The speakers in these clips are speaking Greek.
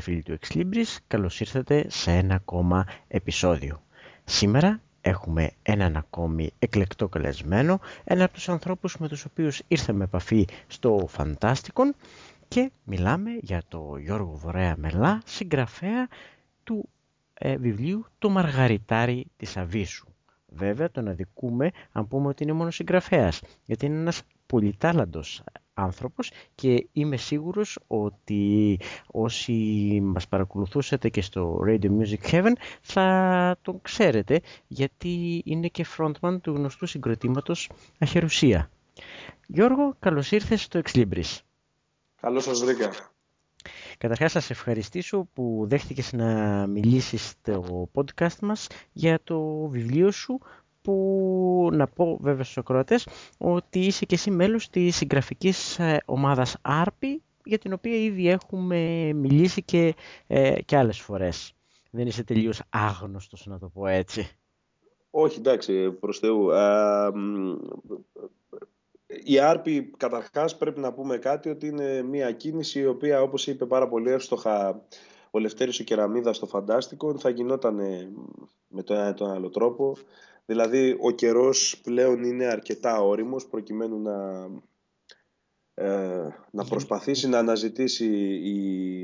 Φίλες και φίλοι του Ex Libris, καλώς ήρθατε σε ένα ακόμα επεισόδιο. Σήμερα έχουμε έναν ακόμη εκλεκτό καλεσμένο, ένα από τους ανθρώπους με τους οποίους ήρθαμε επαφή στο Φαντάστικον και μιλάμε για το Γιώργο Βορέα Μελά, συγγραφέα του ε, βιβλίου «Το Μαργαριτάρι της Αβίσου». Βέβαια τον αδικούμε αν πούμε ότι είναι μόνος συγγραφέας, γιατί είναι ένας πολυτάλαντος άνθρωπος και είμαι σίγουρος ότι όσοι μας παρακολουθούσατε και στο Radio Music Heaven θα τον ξέρετε γιατί είναι και frontman του γνωστού συγκροτήματος Αχερουσία. Γιώργο, καλώς ήρθες στο Ex Libris. Καλώς σας βρήκα. Καταρχάς σας ευχαριστήσω που δέχτηκες να μιλήσεις στο podcast μας για το βιβλίο σου που να πω βέβαια στους ακροατές ότι είσαι και εσύ μέλος της συγγραφικής ε, ομάδας ARPI για την οποία ήδη έχουμε μιλήσει και, ε, και άλλες φορές. Δεν είσαι τελείως άγνωστος να το πω έτσι. Όχι, εντάξει, προς Θεού. η Άρπη, καταρχάς, πρέπει να πούμε κάτι ότι είναι μια κίνηση η οποία, όπως είπε πάρα πολύ εύστοχα ο Λευτέρης ο Κεραμίδας στο Φαντάστικο, θα γινόταν με τον ένα ή τον άλλο τρόπο. Δηλαδή ο καιρός πλέον είναι αρκετά όριμος προκειμένου να, ε, να προσπαθήσει να αναζητήσει η,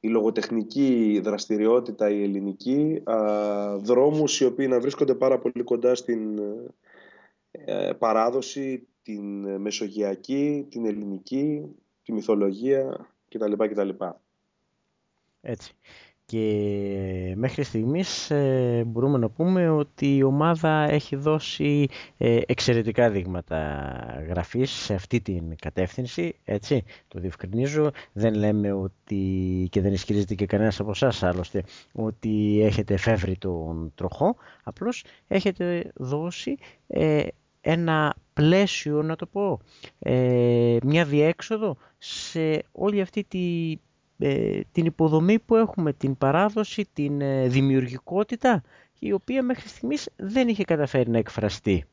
η λογοτεχνική δραστηριότητα, η ελληνική, α, δρόμους οι οποίοι να βρίσκονται πάρα πολύ κοντά στην ε, παράδοση, την μεσογειακή, την ελληνική, τη μυθολογία κτλ. κτλ. Έτσι και μέχρι στιγμής ε, μπορούμε να πούμε ότι η ομάδα έχει δώσει ε, εξαιρετικά δείγματα γραφής σε αυτή την κατεύθυνση, έτσι, το διευκρινίζω, δεν λέμε ότι και δεν ισχυρίζεται και κανένας από εσάς άλλωστε ότι έχετε εφεύρει τον τροχό, απλώς έχετε δώσει ε, ένα πλαίσιο, να το πω, μια διέξοδο σε όλη αυτή τη ε, την υποδομή που έχουμε, την παράδοση, την ε, δημιουργικότητα η οποία μέχρι στιγμής δεν είχε καταφέρει να εκφραστεί.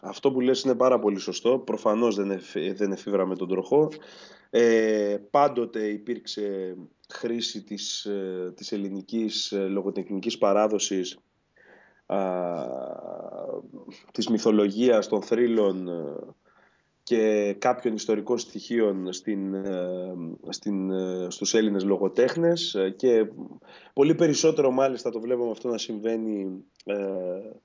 Αυτό που λες είναι πάρα πολύ σωστό. Προφανώς δεν, εφ, δεν εφήβραμε τον τροχό. Ε, πάντοτε υπήρξε χρήση της, ε, της ελληνικής λογοτεχνικής παράδοσης α, της μυθολογίας, των θρύλων και κάποιων ιστορικών στοιχείων στην, ε, στην, ε, στους Έλληνες λογοτέχνες ε, και πολύ περισσότερο μάλιστα το βλέπουμε αυτό να συμβαίνει ε,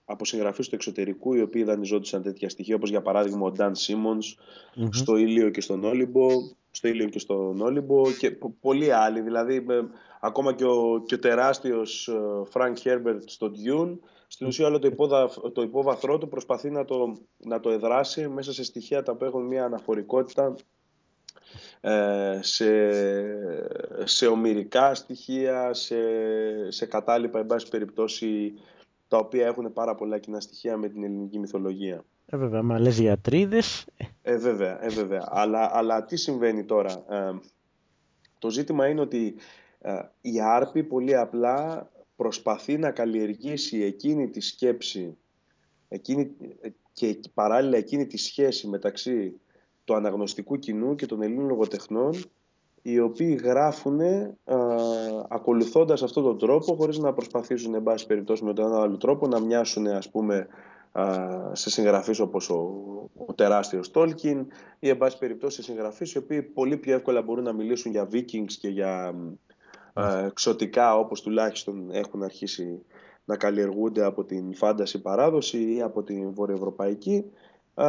από συγγραφείς του εξωτερικού οι οποίοι δανειζόντουσαν τέτοια στοιχεία όπως για παράδειγμα ο Νταν Σίμονς στο Ήλιο και στον Όλυμπο στο Ήλιο και στον Όλυμπο και πολλοί άλλοι δηλαδή ακόμα και ο, και ο τεράστιος Φρανκ Χέρμπερτ στο Dune στην ουσία όλο το, υπόδα, το υπόβαθρό του προσπαθεί να το, να το εδράσει μέσα σε στοιχεία τα οποία έχουν μια αναφορικότητα ε, σε, σε ομηρικά στοιχεία, σε, σε κατάλοιπα, εν πάση περιπτώσει, τα οποία έχουν πάρα πολλά κοινά στοιχεία με την ελληνική μυθολογία. Ε, βέβαια, μα λες για Ε, βέβαια, ε, βέβαια. Αλλά, αλλά τι συμβαίνει τώρα. Ε, το ζήτημα είναι ότι ε, η άρπη πολύ απλά προσπαθεί να καλλιεργήσει εκείνη τη σκέψη εκείνη, και παράλληλα εκείνη τη σχέση μεταξύ του αναγνωστικού κοινού και των Ελλήνων λογοτεχνών οι οποίοι γράφουν α, ακολουθώντας αυτόν τον τρόπο χωρίς να προσπαθήσουν εν πάση περιπτώσει με τον ένα άλλο τρόπο να μοιάσουν ας πούμε σε συγγραφείς όπως ο, ο τεράστιος Τόλκιν ή εν πάση περιπτώσει σε συγγραφείς οι οποίοι πολύ πιο εύκολα μπορούν να μιλήσουν για Vikings και για ε, ξωτικά όπως τουλάχιστον έχουν αρχίσει να καλλιεργούνται από την φάνταση παράδοση ή από την βορειοευρωπαϊκή. Ε,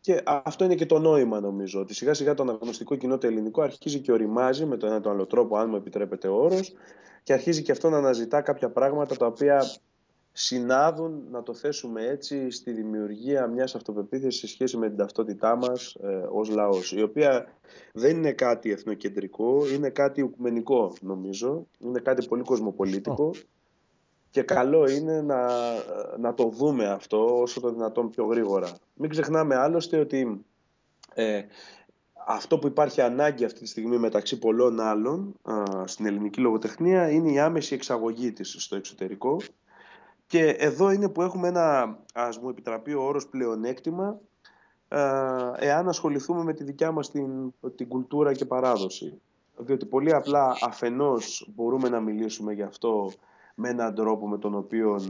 και αυτό είναι και το νόημα νομίζω ότι σιγά σιγά το αναγνωστικό κοινό το ελληνικό αρχίζει και οριμάζει με τον ένα τον άλλο τρόπο αν μου επιτρέπετε ο όρος και αρχίζει και αυτό να αναζητά κάποια πράγματα τα οποία συνάδουν, να το θέσουμε έτσι, στη δημιουργία μιας αυτοπεποίθησης σε σχέση με την ταυτότητά μας ε, ως λαός, η οποία δεν είναι κάτι εθνοκεντρικό, είναι κάτι οικουμενικό νομίζω, είναι κάτι πολύ κοσμοπολίτικο. Και καλό είναι να, να το δούμε αυτό όσο το δυνατόν πιο γρήγορα. Μην ξεχνάμε άλλωστε ότι ε, αυτό που υπάρχει ανάγκη αυτή τη στιγμή μεταξύ πολλών άλλων στην ελληνική λογοτεχνία είναι η άμεση εξαγωγή της στο εξωτερικό και εδώ είναι που έχουμε ένα, ας μου επιτραπεί ο όρος πλεονέκτημα, εάν ασχοληθούμε με τη δικιά μας την, την κουλτούρα και παράδοση. διότι πολύ απλά αφενός μπορούμε να μιλήσουμε γι' αυτό με έναν τρόπο με τον οποίο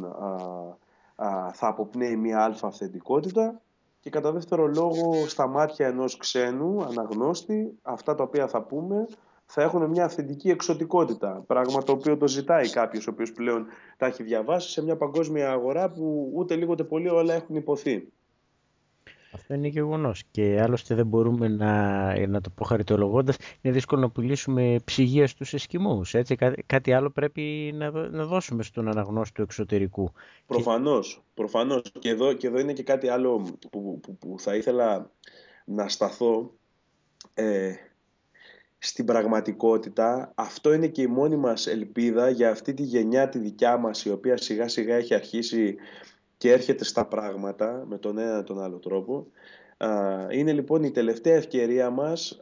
θα αποπνέει μια αλφα αυθεντικότητα και κατά δεύτερο λόγο στα μάτια ενός ξένου αναγνώστη αυτά τα οποία θα πούμε θα έχουν μια αυθεντική εξωτικότητα. Πράγμα το οποίο το ζητάει κάποιος ο οποίος πλέον τα έχει διαβάσει σε μια παγκόσμια αγορά που ούτε λίγο ούτε πολύ όλα έχουν υποθεί. Αυτό είναι γεγονός. Και άλλωστε δεν μπορούμε να, να το πω χαριτολογώντα, είναι δύσκολο να πουλήσουμε ψυγεία στους Εσκιμού. κάτι άλλο πρέπει να, να δώσουμε στον αναγνώστη του εξωτερικού. Προφανώς. Προφανώς. Και, εδώ, και εδώ είναι και κάτι άλλο που, που, που θα ήθελα να σταθώ. Ε, στην πραγματικότητα αυτό είναι και η μόνη μας ελπίδα για αυτή τη γενιά τη δικιά μας η οποία σιγά σιγά έχει αρχίσει και έρχεται στα πράγματα με τον ένα ή τον άλλο τρόπο. Είναι λοιπόν η τελευταία ευκαιρία μας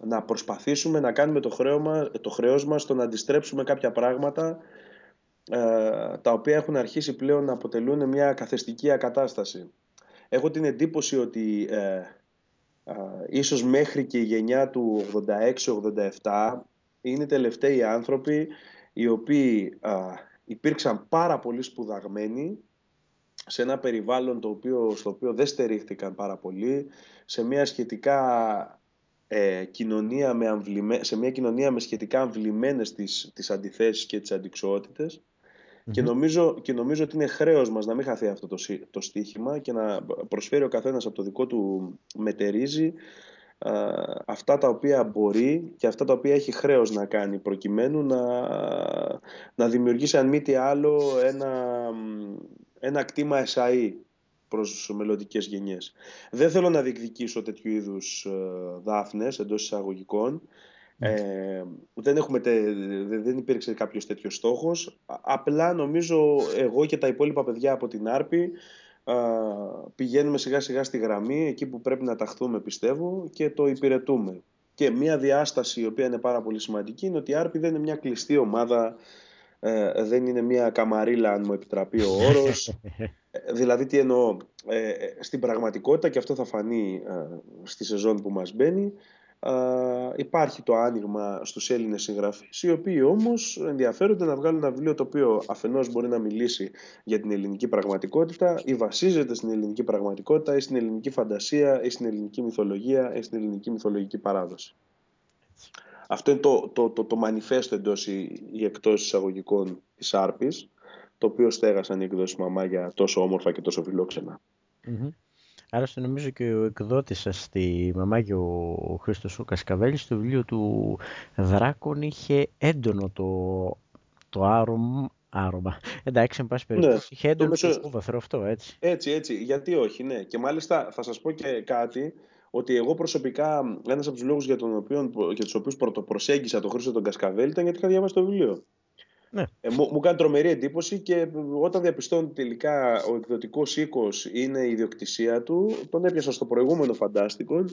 να προσπαθήσουμε να κάνουμε το, χρέο το χρέος μας στο να αντιστρέψουμε κάποια πράγματα τα οποία έχουν αρχίσει πλέον να αποτελούν μια καθεστική ακατάσταση. Έχω την εντύπωση ότι ε, ίσως μέχρι και η γενιά του 86-87 είναι τελευταίοι άνθρωποι οι οποίοι υπήρξαν πάρα πολύ σπουδαγμένοι σε ένα περιβάλλον το οποίο, στο οποίο δεν στερήθηκαν πάρα πολύ, σε μια σχετικά ε, κοινωνία με σε μια κοινωνία με σχετικά αμβλημένες τις, τις αντιθέσεις και τις αντικσοοτητες και, νομίζω, και νομίζω ότι είναι χρέος μας να μην χαθεί αυτό το, το στίχημα και να προσφέρει ο καθένας από το δικό του μετερίζει αυτά τα οποία μπορεί και αυτά τα οποία έχει χρέος να κάνει προκειμένου να, να δημιουργήσει αν μη τι άλλο ένα, ένα κτήμα εσαΐ προς μελλοντικές γενιές. Δεν θέλω να διεκδικήσω τέτοιου είδους ε, δάφνες εντός εισαγωγικών. Ε, δεν, έχουμε δεν υπήρξε κάποιος τέτοιος στόχος. Απλά νομίζω εγώ και τα υπόλοιπα παιδιά από την Άρπη πηγαίνουμε σιγά σιγά στη γραμμή εκεί που πρέπει να ταχθούμε πιστεύω και το υπηρετούμε. Και μια διάσταση η οποία είναι πάρα πολύ σημαντική είναι ότι η Άρπη δεν είναι μια κλειστή ομάδα ε, δεν είναι μια καμαρίλα αν μου επιτραπεί ο όρος. Ε, δηλαδή τι εννοώ, ε, στην πραγματικότητα και αυτό θα φανεί στη σεζόν που μας μπαίνει, υπάρχει το άνοιγμα στους Έλληνες συγγραφείς οι οποίοι όμως ενδιαφέρονται να βγάλουν ένα βιβλίο το οποίο αφενός μπορεί να μιλήσει για την ελληνική πραγματικότητα ή βασίζεται στην ελληνική πραγματικότητα ή στην ελληνική φαντασία ή στην ελληνική μυθολογία ή στην ελληνική μυθολογική παράδοση. Αυτό είναι το, το, το, το μανιφέστο εντός ή, ή εκτός εισαγωγικών της Άρπης, το οποίο στέγασαν οι εκδόσεις μαμά τόσο όμορφα και τόσο φιλόξενα. Mm-hmm. Άλλωστε νομίζω και ο εκδότης σας στη μαμά και ο Χρήστος ο Κασκαβέλης στο βιβλίο του Δράκον είχε έντονο το, το άρωμα, άρωμα. Εντάξει, εν πάση περιπτώσει, ναι, είχε έντονο το, μεσο... αυτό, έτσι. Έτσι, έτσι. Γιατί όχι, ναι. Και μάλιστα θα σας πω και κάτι ότι εγώ προσωπικά ένας από τους λόγους για, τον οποίο, για τους οποίους πρωτοπροσέγγισα τον Χρήστο τον Κασκαβέλη ήταν γιατί είχα διαβάσει το βιβλίο. Ναι. Ε, μου, μου κάνει τρομερή εντύπωση και όταν διαπιστώνει τελικά ο εκδοτικός οίκος είναι η ιδιοκτησία του, τον έπιασα στο προηγούμενο φαντάστικο,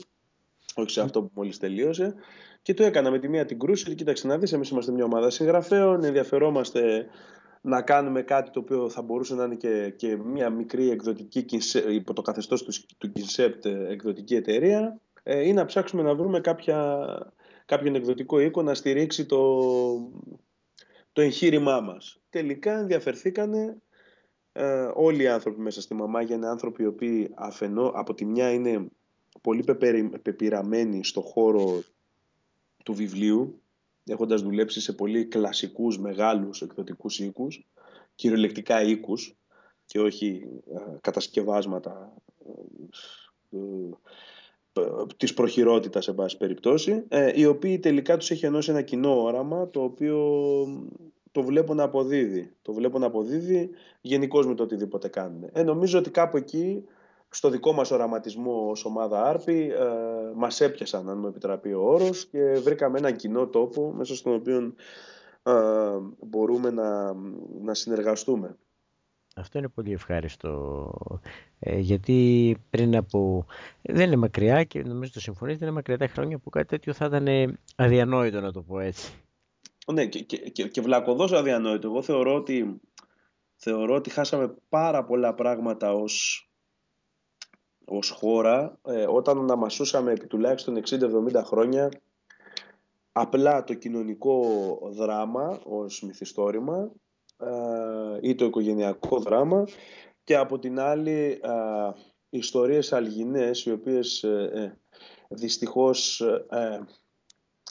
όχι σε αυτό που μόλις τελείωσε, και το έκανα με τη μία την κρούση. Κοίταξε να δεις, εμείς είμαστε μια ομάδα συγγραφέων, ενδιαφερόμαστε να κάνουμε κάτι το οποίο θα μπορούσε να είναι και, και μια μικρή εκδοτική, υπό το καθεστώς τους, του Concept εκδοτική εταιρεία, ε, ή να ψάξουμε να βρούμε κάποια, κάποιον εκδοτικό οίκο να στηρίξει το, το εγχείρημά μας. Τελικά ενδιαφερθήκανε ε, όλοι οι άνθρωποι μέσα στη μαμάγια είναι άνθρωποι οι οποίοι αφενό, από τη μια είναι πολύ πεπειραμένοι στο χώρο του βιβλίου έχοντας δουλέψει σε πολύ κλασικούς μεγάλους εκδοτικούς οίκους κυριολεκτικά οίκους και όχι ε, κατασκευάσματα ε, της προχειρότητας σε πάση περιπτώσει, ε, οι οποίοι τελικά τους έχει ενώσει ένα κοινό όραμα το οποίο το βλέπω να αποδίδει. Το βλέπω να αποδίδει γενικώς με το οτιδήποτε κάνουν. Ε, νομίζω ότι κάπου εκεί, στο δικό μας οραματισμό ως ομάδα Άρπη, ε, μας έπιασαν, αν μου επιτραπεί ο όρος, και βρήκαμε έναν κοινό τόπο μέσα στον οποίο ε, μπορούμε να, να συνεργαστούμε. Αυτό είναι πολύ ευχάριστο, ε, γιατί πριν από... Δεν είναι μακριά και νομίζω το συμφωνείτε, δεν είναι μακριά τα χρόνια που κάτι τέτοιο θα ήταν αδιανόητο να το πω έτσι. Ναι, και, και, και, και βλακοδός αδιανόητο. Εγώ θεωρώ ότι, θεωρώ ότι χάσαμε πάρα πολλά πράγματα ως, ως χώρα ε, όταν αναμασούσαμε επί τουλάχιστον 60-70 χρόνια απλά το κοινωνικό δράμα ως μυθιστόρημα ή το οικογενειακό δράμα και από την άλλη ιστορίες αλγινές οι οποίες ε, ε, δυστυχώς ε,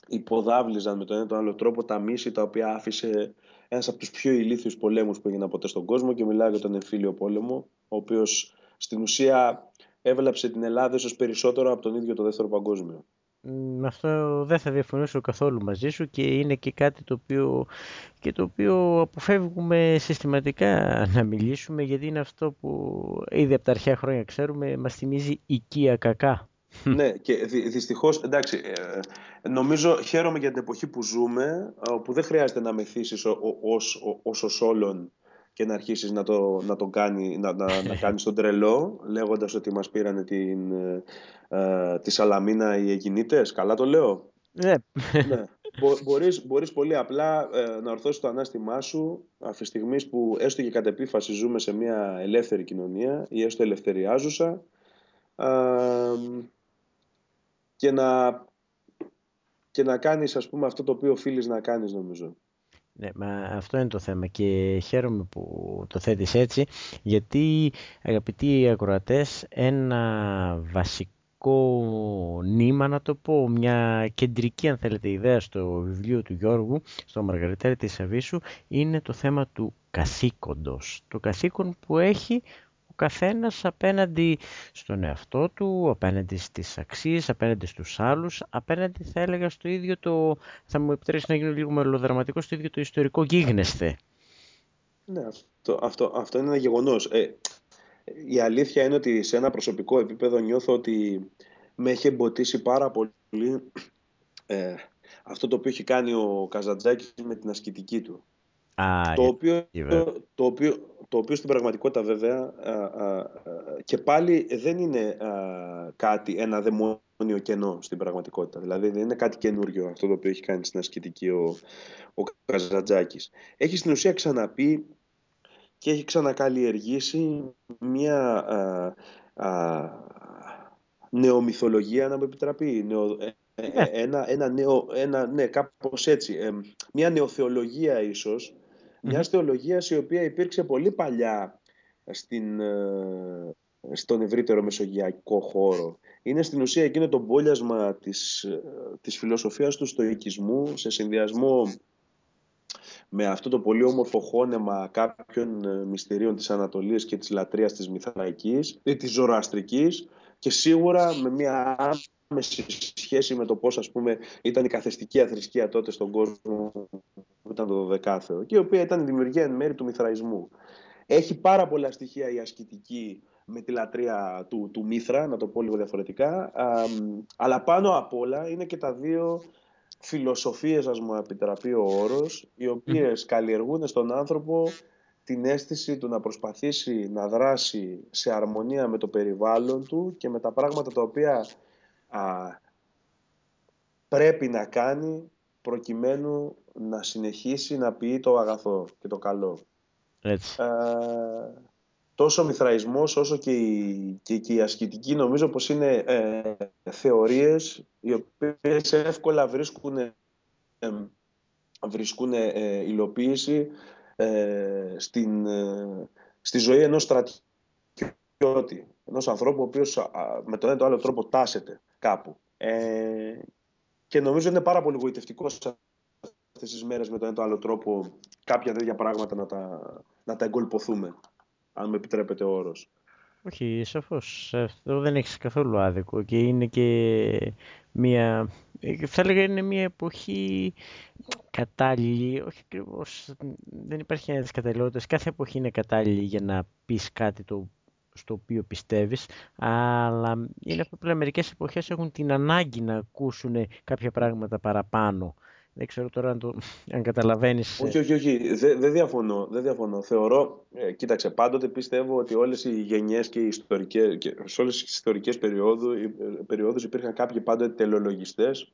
υποδάβλιζαν με τον ένα τον άλλο τρόπο τα μίση τα οποία άφησε ένας από τους πιο ηλίθιους πολέμους που έγιναν ποτέ στον κόσμο και μιλάω για τον εμφύλιο πόλεμο ο οποίος στην ουσία έβλαψε την Ελλάδα ίσως περισσότερο από τον ίδιο το δεύτερο παγκόσμιο. Με αυτό δεν θα διαφωνήσω καθόλου μαζί σου και είναι και κάτι το οποίο, και το οποίο αποφεύγουμε συστηματικά να μιλήσουμε γιατί είναι αυτό που ήδη από τα αρχαία χρόνια ξέρουμε μας θυμίζει οικία κακά. Ναι και δυ, δυστυχώς εντάξει ε, νομίζω χαίρομαι για την εποχή που ζούμε όπου δεν χρειάζεται να μεθύσεις ως, ως, ως όλων και να αρχίσεις να, το, να, τον κάνει, να, να, να κάνεις τον τρελό λέγοντας ότι μας πήρανε την, ε, ε τη Σαλαμίνα οι Αιγινίτες. Καλά το λέω. Ναι. ναι. μπορείς, μπορείς πολύ απλά ε, να ορθώσεις το ανάστημά σου αυτή τη στιγμής που έστω και κατ' επίφαση ζούμε σε μια ελεύθερη κοινωνία ή έστω ελευθεριάζουσα ε, και να, και να κάνεις ας πούμε αυτό το οποίο οφείλεις να κάνεις νομίζω. Ναι, μα αυτό είναι το θέμα και χαίρομαι που το θέτεις έτσι γιατί αγαπητοί ακροατές ένα βασικό νήμα να το πω μια κεντρική αν θέλετε ιδέα στο βιβλίο του Γιώργου στο Μαργαριτέρη της Αβίσου είναι το θέμα του καθήκοντος το καθήκον που έχει καθένας απέναντι στον εαυτό του, απέναντι στις αξίες, απέναντι στους άλλους, απέναντι θα έλεγα στο ίδιο το, θα μου επιτρέψεις να γίνω λίγο μελοδραματικός, στο ίδιο το ιστορικό γίγνεσθε. Ναι, αυτό, αυτό, αυτό είναι ένα γεγονός. Ε, η αλήθεια είναι ότι σε ένα προσωπικό επίπεδο νιώθω ότι με έχει εμποτίσει πάρα πολύ ε, αυτό το οποίο έχει κάνει ο Καζαντζάκης με την ασκητική του. Το, οποίο, το, οποίο, το οποίο στην πραγματικότητα βέβαια και πάλι δεν είναι κάτι, ένα δαιμόνιο κενό στην πραγματικότητα. Δηλαδή δεν είναι κάτι καινούριο αυτό το οποίο έχει κάνει στην ασκητική ο, ο Καζαντζάκης. Έχει στην ουσία ξαναπεί και έχει ξανακαλλιεργήσει μια α, νεομυθολογία, να μου επιτραπεί, νεο, ε, ε, ναι. ένα, ένα νέο, ένα, ναι, κάπως έτσι, ε, μια νεοθεολογία ίσως, μια θεολογία η οποία υπήρξε πολύ παλιά στην, ε, στον ευρύτερο μεσογειακό χώρο. Είναι στην ουσία εκείνο το μπόλιασμα της, ε, της φιλοσοφίας του στοικισμού σε συνδυασμό με αυτό το πολύ όμορφο χώνεμα κάποιων ε, μυστηρίων της Ανατολής και της λατρείας της Μυθραϊκής ή της Ζωροαστρικής και σίγουρα με μια άμεση σχέση με το πώς ας πούμε ήταν η καθεστική αθρησκεία τότε στον κόσμο που ήταν το 12ο και η οποία ήταν η δημιουργία εν μέρη του μυθραϊσμού. Έχει πάρα πολλά στοιχεία η ασκητική με τη λατρεία του, του Μήθρα, να το πω λίγο διαφορετικά, αλλά πάνω απ' όλα είναι και τα δύο φιλοσοφίες, ας μου επιτραπεί ο όρος, οι οποίες καλλιεργούν στον άνθρωπο την αίσθηση του να προσπαθήσει να δράσει σε αρμονία με το περιβάλλον του και με τα πράγματα τα οποία πρέπει να κάνει προκειμένου να συνεχίσει να ποιεί το αγαθό και το καλό. Έτσι. Ε, τόσο ο μυθραϊσμός όσο και η, και, και η ασκητική νομίζω πως είναι ε, θεωρίες οι οποίες εύκολα βρίσκουν, ε, βρίσκουν ε, υλοποίηση ε, στην, στη ζωή ενός στρατιώτη, ενός ανθρώπου ο οποίος με τον ένα τον άλλο τρόπο τάσεται κάπου. και νομίζω είναι πάρα πολύ γοητευτικό αυτές τις μέρες με τον ένα τον άλλο τρόπο κάποια τέτοια πράγματα να τα, να τα εγκολποθούμε, αν με επιτρέπετε ο όρος. Όχι, σαφώς. Αυτό δεν έχεις καθόλου άδικο και είναι και μια... Θα έλεγα είναι μια εποχή κατάλληλη, όχι ακριβώς. δεν υπάρχει ένα καταλληλότητας. Κάθε εποχή είναι κατάλληλη για να πεις κάτι το στο οποίο πιστεύεις, αλλά είναι αυτό που μερικές εποχές έχουν την ανάγκη να ακούσουν κάποια πράγματα παραπάνω δεν ξέρω τώρα αν, το, αν καταλαβαίνεις. Ε. Όχι, όχι, όχι. Δεν δε διαφωνώ. Δεν διαφωνώ. Θεωρώ, ε, κοίταξε, πάντοτε πιστεύω ότι όλες οι γενιές και, οι ιστορικές, και σε όλες τις ιστορικές περιόδου, ε, περιόδους υπήρχαν κάποιοι πάντοτε τελολογιστές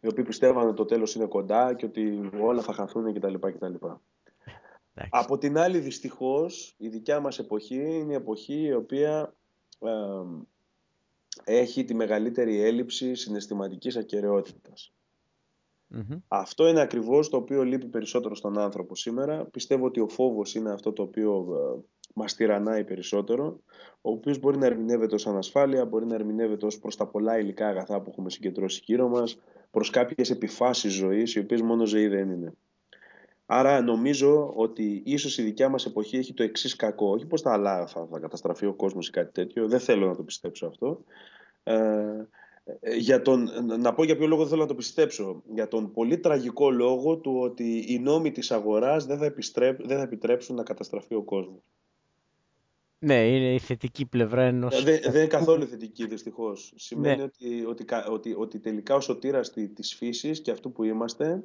οι οποίοι πιστεύαν ότι το τέλος είναι κοντά και ότι όλα θα χαθούν κτλ. κτλ. Από την άλλη, δυστυχώς, η δικιά μας εποχή είναι η εποχή η οποία ε, έχει τη μεγαλύτερη έλλειψη συναισθηματικής ακαιρεότητας. Αυτό είναι ακριβώς το οποίο λείπει περισσότερο στον άνθρωπο σήμερα. Πιστεύω ότι ο φόβος είναι αυτό το οποίο ε, μας τυραννάει περισσότερο, ο οποίος μπορεί να ερμηνεύεται ως ανασφάλεια, μπορεί να ερμηνεύεται ως προς τα πολλά υλικά αγαθά που έχουμε συγκεντρώσει γύρω μας, προς κάποιες επιφάσεις ζωής, οι οποίες μόνο ζωή δεν είναι. Άρα νομίζω ότι ίσως η δικιά μας εποχή έχει το εξής κακό, όχι πως τα άλλα θα, θα καταστραφεί ο κόσμος ή κάτι τέτοιο, δεν θέλω να το πιστέψω αυτό, ε, ε, για τον, να πω για ποιο λόγο δεν θέλω να το πιστέψω. Για τον πολύ τραγικό λόγο του ότι οι νόμοι της αγοράς δεν θα, δεν θα επιτρέψουν να καταστραφεί ο κόσμος. Ναι, είναι η θετική πλευρά ενός... Ε, δεν, δεν είναι καθόλου θετική δυστυχώς. Σημαίνει ναι. ότι, ότι, ότι, ότι, τελικά ο σωτήρας της φύσης και αυτού που είμαστε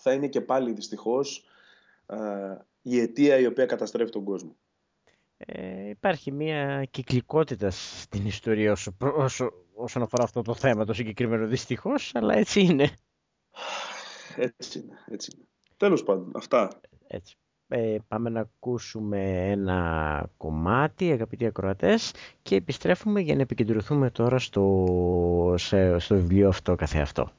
θα είναι και πάλι δυστυχώς η αιτία η οποία καταστρέφει τον κόσμο. Ε, υπάρχει μια κυκλικότητα στην ιστορία όσο, όσο, όσον αφορά αυτό το θέμα το συγκεκριμένο δυστυχώς, αλλά έτσι είναι. Έτσι είναι, έτσι είναι. Τέλος πάντων, αυτά. Έτσι. Ε, πάμε να ακούσουμε ένα κομμάτι, αγαπητοί ακροατές, και επιστρέφουμε για να επικεντρωθούμε τώρα στο, στο βιβλίο αυτό καθεαυτό.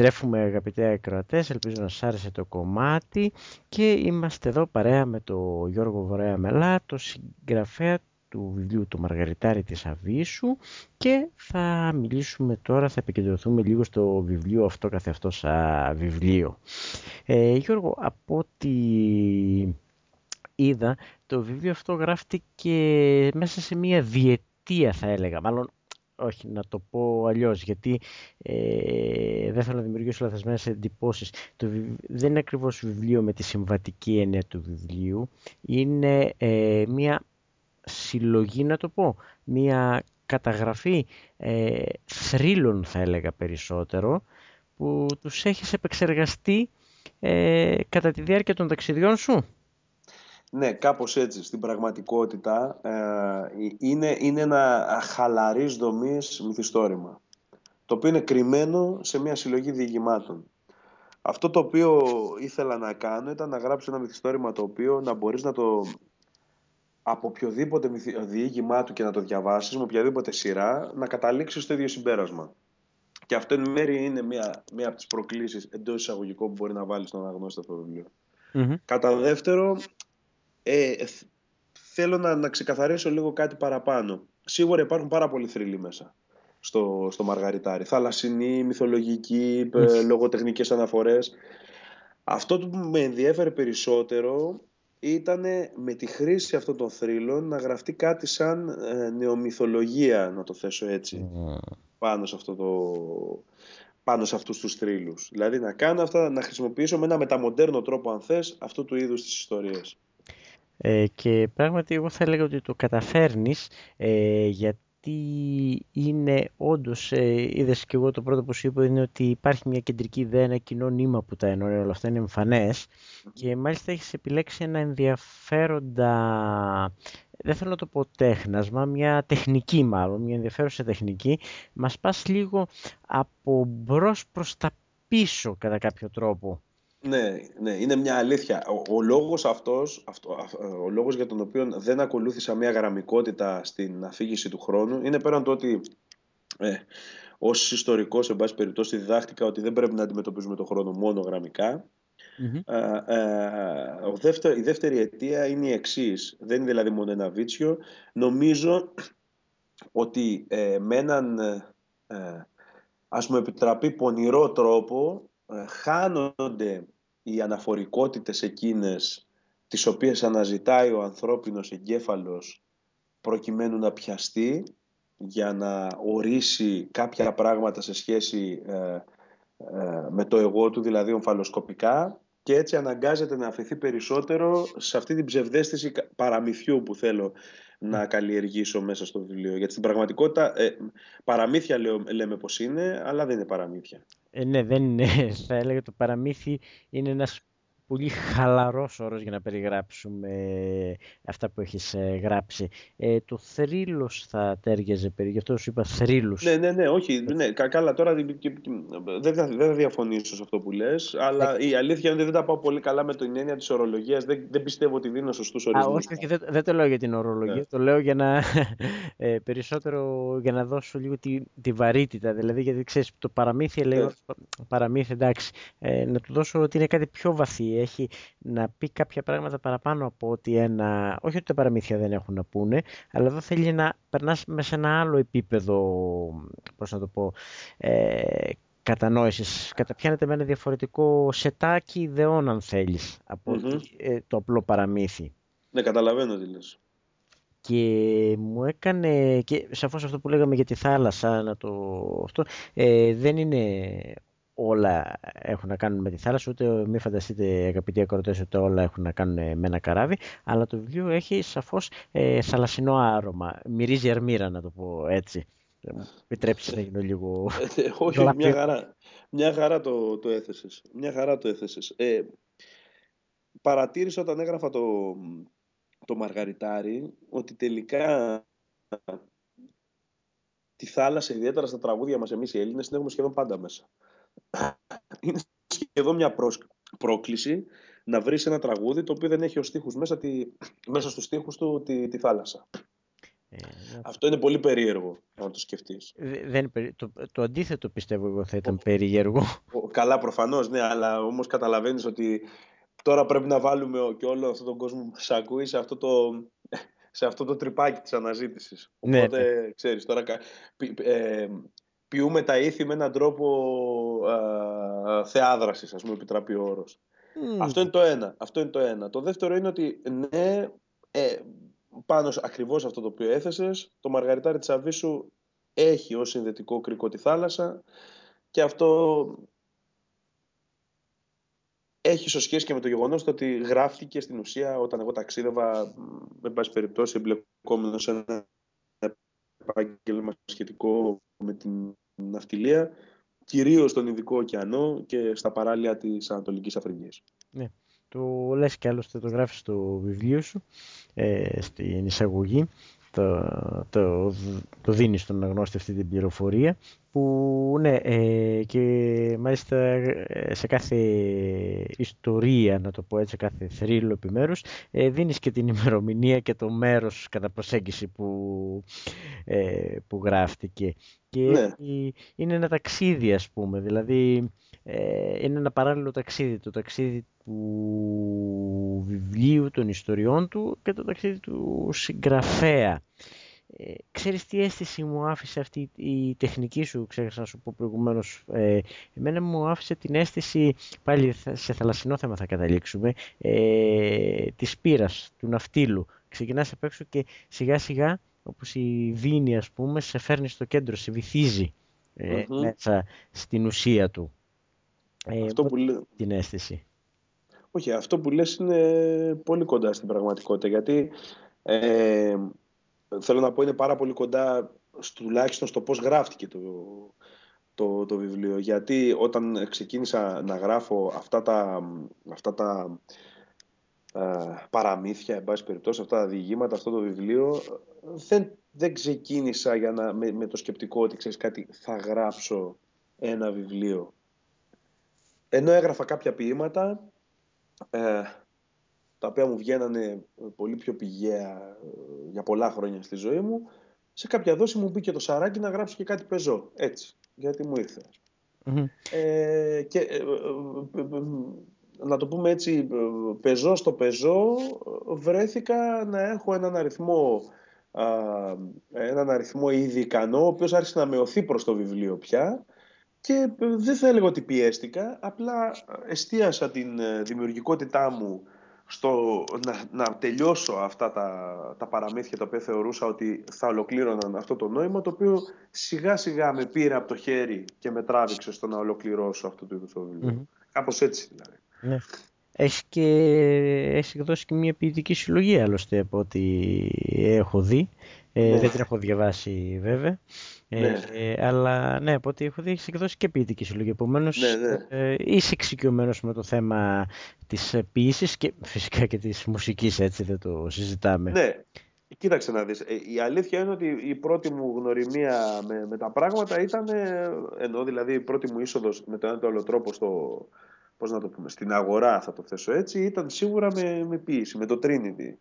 Επιστρέφουμε αγαπητοί ακροατές, ελπίζω να σας άρεσε το κομμάτι. Και είμαστε εδώ παρέα με τον Γιώργο Βορέα Μελά, το συγγραφέα του βιβλίου του Μαργαριτάρη της Αβίσου και θα μιλήσουμε τώρα, θα επικεντρωθούμε λίγο στο βιβλίο αυτό καθεαυτό σαν βιβλίο. Ε, Γιώργο, από ό,τι είδα, το βιβλίο αυτό γράφτηκε μέσα σε μία διετία θα έλεγα, μάλλον όχι να το πω αλλιώς γιατί ε, δεν θέλω να δημιουργήσω λαθασμένες εντυπώσεις. Το, δεν είναι ακριβώς βιβλίο με τη συμβατική έννοια του βιβλίου. Είναι ε, μια συλλογή να το πω, μια καταγραφή ε, θρύλων θα έλεγα περισσότερο που τους έχεις επεξεργαστεί ε, κατά τη διάρκεια των ταξιδιών σου. Ναι, κάπως έτσι. Στην πραγματικότητα ε, είναι, είναι ένα χαλαρής δομής μυθιστόρημα, το οποίο είναι κρυμμένο σε μια συλλογή διηγημάτων. Αυτό το οποίο ήθελα να κάνω ήταν να γράψω ένα μυθιστόρημα το οποίο να μπορείς να το από οποιοδήποτε διήγημά του και να το διαβάσεις με οποιαδήποτε σειρά να καταλήξεις στο ίδιο συμπέρασμα. Και αυτό εν μέρει είναι μία, μία από τις προκλήσεις εντός εισαγωγικών που μπορεί να βάλεις στον αναγνώστη αυτό το βιβλίο. Κατά δεύτερο, ε, θέλω να, να ξεκαθαρίσω λίγο κάτι παραπάνω. Σίγουρα υπάρχουν πάρα πολλοί θρύλοι μέσα στο, στο Μαργαριτάρι. Θαλασσινή, μυθολογική, mm. λογοτεχνικές αναφορές. Αυτό που με ενδιέφερε περισσότερο ήταν με τη χρήση αυτών των θρύλων να γραφτεί κάτι σαν ε, νεομυθολογία, να το θέσω έτσι, πάνω σε αυτό το, πάνω σε αυτούς τους θρύλους. Δηλαδή να κάνω αυτά, να χρησιμοποιήσω με ένα μεταμοντέρνο τρόπο αν θες αυτού του είδους τις ιστορίες. Ε, και πράγματι εγώ θα έλεγα ότι το καταφέρνεις ε, γιατί είναι όντως, ε, είδες και εγώ το πρώτο που σου είπα είναι ότι υπάρχει μια κεντρική ιδέα, ένα κοινό νήμα που τα ενώνει όλα αυτά, είναι εμφανές και μάλιστα έχεις επιλέξει ένα ενδιαφέροντα, δεν θέλω να το πω τέχνασμα, μια τεχνική μάλλον, μια ενδιαφέρουσα τεχνική. Μας πας λίγο από μπρος προς τα πίσω κατά κάποιο τρόπο. Ναι, ναι, είναι μια αλήθεια. Ο, ο λόγος αυτός, αυτό, ο λόγος για τον οποίο δεν ακολούθησα μια γραμμικότητα στην αφήγηση του χρόνου είναι πέραν το ότι ε, ως ιστορικός, εν πάση περιπτώσει, διδάχτηκα ότι δεν πρέπει να αντιμετωπίζουμε τον χρόνο μόνο γραμμικά. Ε, ε, η δεύτερη αιτία είναι η εξής. Δεν είναι δηλαδή μόνο ένα βίτσιο. Νομίζω ότι ε, με έναν ε, ας μου επιτραπεί πονηρό τρόπο ε, χάνονται οι αναφορικότητες εκείνες τις οποίες αναζητάει ο ανθρώπινος εγκέφαλος προκειμένου να πιαστεί για να ορίσει κάποια πράγματα σε σχέση ε, ε, με το εγώ του, δηλαδή ομφαλοσκοπικά και έτσι αναγκάζεται να αφαιθεί περισσότερο σε αυτή την ψευδέστηση παραμυθιού που θέλω να καλλιεργήσω μέσα στο βιβλίο. Γιατί στην πραγματικότητα ε, παραμύθια λέω, λέμε πως είναι, αλλά δεν είναι παραμύθια. Ε, ναι, δεν είναι. Θα έλεγα το παραμύθι είναι ένας πολύ χαλαρός όρος για να περιγράψουμε αυτά που έχεις ε, γράψει. Ε, το θρύλος θα τέριαζε περί, γι' αυτό σου είπα θρύλους. Ναι, ναι, ναι, όχι, ναι, καλά τώρα δεν θα, δεν θα διαφωνήσω σε αυτό που λες, αλλά ε. η αλήθεια είναι ότι δεν τα πάω πολύ καλά με την έννοια της ορολογίας, δεν, δεν πιστεύω ότι δίνω σωστούς ορισμούς. Α, όχι, δεν, δεν το λέω για την ορολογία, ναι. το λέω για να, ε, περισσότερο για να δώσω λίγο τη, τη βαρύτητα, δηλαδή γιατί ξέρεις το παραμύθι, λέω, ναι. παραμύθι εντάξει, ε, να του δώσω ότι είναι κάτι πιο βαθύ, έχει να πει κάποια πράγματα παραπάνω από ότι ένα... Όχι ότι τα παραμύθια δεν έχουν να πούνε, αλλά εδώ θέλει να περνάς μέσα σε ένα άλλο επίπεδο, πώς να το πω, ε, κατανόησης. Καταπιάνεται με ένα διαφορετικό σετάκι ιδεών, αν θέλεις, από ε, το απλό παραμύθι. Ναι, καταλαβαίνω τι λες και μου έκανε και σαφώς αυτό που λέγαμε για τη θάλασσα να το, αυτό, ε, δεν είναι όλα έχουν να κάνουν με τη θάλασσα, ούτε μη φανταστείτε αγαπητοί ακροτές ότι όλα έχουν να κάνουν με ένα καράβι, αλλά το βιβλίο έχει σαφώς ε, θαλασσινό άρωμα, μυρίζει αρμύρα να το πω έτσι. Επιτρέψει να γίνω λίγο... Ε, όχι, μια χαρά, μια χαρά το, το έθεσες. Μια χαρά το έθεσες. Ε, παρατήρησα όταν έγραφα το, το Μαργαριτάρι ότι τελικά τη θάλασσα, ιδιαίτερα στα τραγούδια μας εμείς οι Έλληνες, την έχουμε σχεδόν πάντα μέσα είναι σχεδόν μια πρόκληση να βρεις ένα τραγούδι το οποίο δεν έχει ως στίχους μέσα, τη, μέσα στους στίχους του τη, τη θάλασσα. Ε, Αυτό είναι πολύ περίεργο, να το σκεφτείς. Δεν, το, το αντίθετο πιστεύω εγώ θα ήταν περίεργο. Καλά προφανώς, ναι, αλλά όμως καταλαβαίνεις ότι τώρα πρέπει να βάλουμε και όλο αυτόν τον κόσμο που μας ακούει σε αυτό το, σε αυτό το τρυπάκι της αναζήτησης. Ναι, Οπότε, ναι. ξέρεις, τώρα ε, ποιούμε τα ήθη με έναν τρόπο ε, θεάδρασης, ας πούμε, επιτραπεί ο όρος. Αυτό είναι το ένα. Αυτό είναι το ένα. Το δεύτερο είναι ότι ναι, ε, πάνω ακριβώς αυτό το οποίο έθεσες, το μαργαριτάρι της Αβίσου έχει ως συνδετικό κρίκο τη θάλασσα και αυτό έχει ίσως σχέση και με το γεγονός ότι γράφτηκε στην ουσία όταν εγώ ταξίδευα με πάση περιπτώσει εμπλεκόμενος σε ένα επάγγελμα σχετικό με την ναυτιλία, κυρίως στον Ειδικό ωκεανό και στα παράλια της Ανατολικής Αφρικής. Ναι. Το λες και άλλωστε το γράφεις στο βιβλίο σου, ε, στην εισαγωγή, το, το, το δίνεις στον αναγνώστη αυτή την πληροφορία που ναι ε, και μάλιστα ε, σε κάθε ιστορία να το πω έτσι, κάθε θρύλο επιμέρους ε, δίνεις και την ημερομηνία και το μέρος κατά προσέγγιση που, ε, που γράφτηκε. Και ναι. είναι ένα ταξίδι ας πούμε. Δηλαδή ε, είναι ένα παράλληλο ταξίδι. Το ταξίδι του βιβλίου των ιστοριών του και το ταξίδι του συγγραφέα Ε, ξέρεις τι αίσθηση μου άφησε αυτή η τεχνική σου, ξέχασα να σου πω προηγουμένως. Ε, εμένα μου άφησε την αίσθηση, πάλι σε θαλασσινό θέμα θα καταλήξουμε, ε, της πύρας, του ναυτίλου. Ξεκινάς απ' έξω και σιγά σιγά, όπως η δίνη ας πούμε, σε φέρνει στο κέντρο, σε βυθίζει ε, μέσα στην ουσία του. Ε, αυτό που Την αίσθηση; Όχι, αυτό που λες είναι πολύ κοντά στην πραγματικότητα, γιατί ε, θέλω να πω είναι πάρα πολύ κοντά τουλάχιστον στο πώς γράφτηκε το, το, το βιβλίο. Γιατί όταν ξεκίνησα να γράφω αυτά τα, αυτά τα ε, παραμύθια, εν πάση περιπτώσει, αυτά τα διηγήματα, αυτό το βιβλίο, δεν, δεν ξεκίνησα για να, με, με το σκεπτικό ότι ξέρεις κάτι, θα γράψω ένα βιβλίο. Ενώ έγραφα κάποια ποίηματα, ε, τα οποία μου βγαίνανε πολύ πιο πηγαία ε, για πολλά χρόνια στη ζωή μου, σε κάποια δόση μου μπήκε το σαράκι να γράψω και κάτι πεζό. Έτσι, γιατί μου ηρθε Ε, και ε, να το πούμε έτσι, πεζό στο πεζό, βρέθηκα να έχω έναν αριθμό, έναν αριθμό ήδη ικανό, ο οποίος άρχισε να μειωθεί προς το βιβλίο πια. Και δεν θα έλεγα ότι πιέστηκα, απλά εστίασα την ε, δημιουργικότητά μου στο να, να τελειώσω αυτά τα, τα παραμύθια τα οποία θεωρούσα ότι θα ολοκλήρωναν αυτό το νόημα, το οποίο σιγά σιγά με πήρε από το χέρι και με τράβηξε στο να ολοκληρώσω αυτό το είδος το βιβλίο. Κάπως έτσι δηλαδή. Ναι. Έχει, και, έχει εκδώσει και μια ποιητική συλλογή άλλωστε από ό,τι έχω δει. Ε, ναι. Δεν την έχω διαβάσει βέβαια. Ε, ναι. Ε, αλλά ναι, από ό,τι έχω δει, έχεις εκδώσει και ποιητική συλλογή. Επομένως, ναι, ναι. ε, είσαι εξοικειωμένος με το θέμα της ποιήσης και φυσικά και της μουσικής, έτσι δεν το συζητάμε. Ναι. Κοίταξε να δεις, ε, η αλήθεια είναι ότι η πρώτη μου γνωριμία με, με τα πράγματα ήταν, ενώ δηλαδή η πρώτη μου είσοδος με τον ένα άλλο τρόπο στο, πώς να το πούμε, στην αγορά θα το θέσω έτσι, ήταν σίγουρα με, με ποιήση, με το Trinity.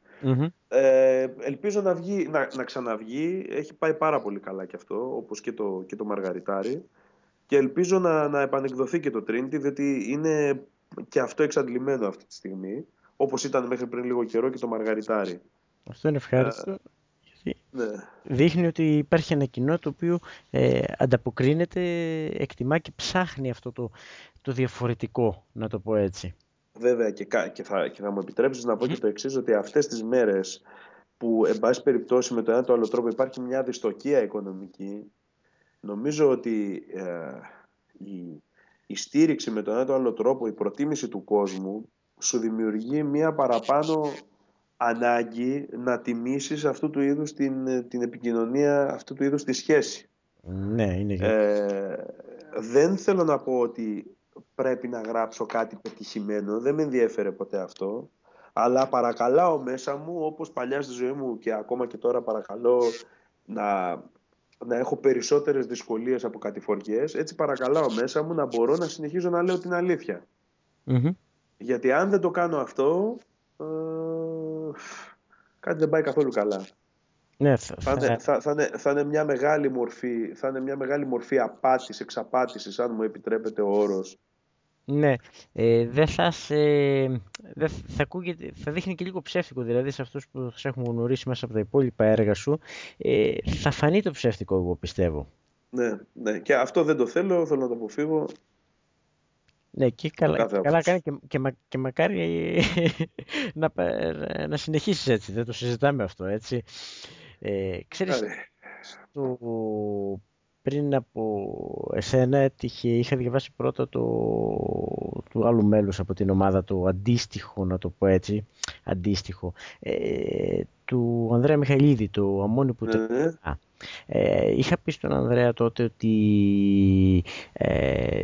Ε, ελπίζω να, βγει, να, να ξαναβγεί, έχει πάει πάρα πολύ καλά και αυτό, όπως και το, και το Μαργαριτάρι. Και ελπίζω να, να επανεκδοθεί και το Trinity, διότι είναι και αυτό εξαντλημένο αυτή τη στιγμή, όπως ήταν μέχρι πριν λίγο καιρό και το Μαργαριτάρι. Αυτό είναι ευχάριστο. Ναι. Δείχνει ότι υπάρχει ένα κοινό το οποίο ε, ανταποκρίνεται, εκτιμά και ψάχνει αυτό το, το διαφορετικό, να το πω έτσι. Βέβαια και, και, θα, και θα μου επιτρέψεις να πω και το εξής ότι αυτές τις μέρες που εν πάση περιπτώσει με το ένα το άλλο τρόπο υπάρχει μια δυστοκία οικονομική νομίζω ότι ε, η, η στήριξη με τον ένα το άλλο τρόπο, η προτίμηση του κόσμου σου δημιουργεί μια παραπάνω ανάγκη να τιμήσεις αυτού του είδους την, την επικοινωνία, αυτού του είδους τη σχέση. Ναι, είναι ε, Δεν θέλω να πω ότι πρέπει να γράψω κάτι πετυχημένο, δεν με ενδιέφερε ποτέ αυτό. Αλλά παρακαλάω μέσα μου, όπως παλιά στη ζωή μου και ακόμα και τώρα παρακαλώ να, να έχω περισσότερες δυσκολίες από κατηφοριές, έτσι παρακαλάω μέσα μου να μπορώ να συνεχίζω να λέω την αληθεια Γιατί αν δεν το κάνω αυτό, ε, κάτι δεν πάει καθόλου καλά. Ναι, θα, θα, θα, είναι, θα, είναι, μια μεγάλη μορφή, θα είναι μια μεγάλη μορφή απάτης, εξαπάτησης, αν μου επιτρέπετε ο όρος, ναι, ε, δεν θα, σε, δεν θα, ακούγεται, θα δείχνει και λίγο ψεύτικο, δηλαδή σε αυτούς που σε έχουν γνωρίσει μέσα από τα υπόλοιπα έργα σου, ε, θα φανεί το ψεύτικο εγώ πιστεύω. Ναι, ναι, και αυτό δεν το θέλω, θέλω να το αποφύγω. Ναι, και καλά, καλά κάνει και, και, και μακάρι να, να συνεχίσεις έτσι, δεν το συζητάμε αυτό, έτσι. Ε, ξέρεις, το πριν από εσένα έτυχε, είχα διαβάσει πρώτα το, του άλλου μέλους από την ομάδα του αντίστοιχο, να το πω έτσι, αντίστοιχο, ε, του Ανδρέα Μιχαηλίδη, το αμόνι που... Ναι. Ε, είχα πει στον Ανδρέα τότε ότι ε,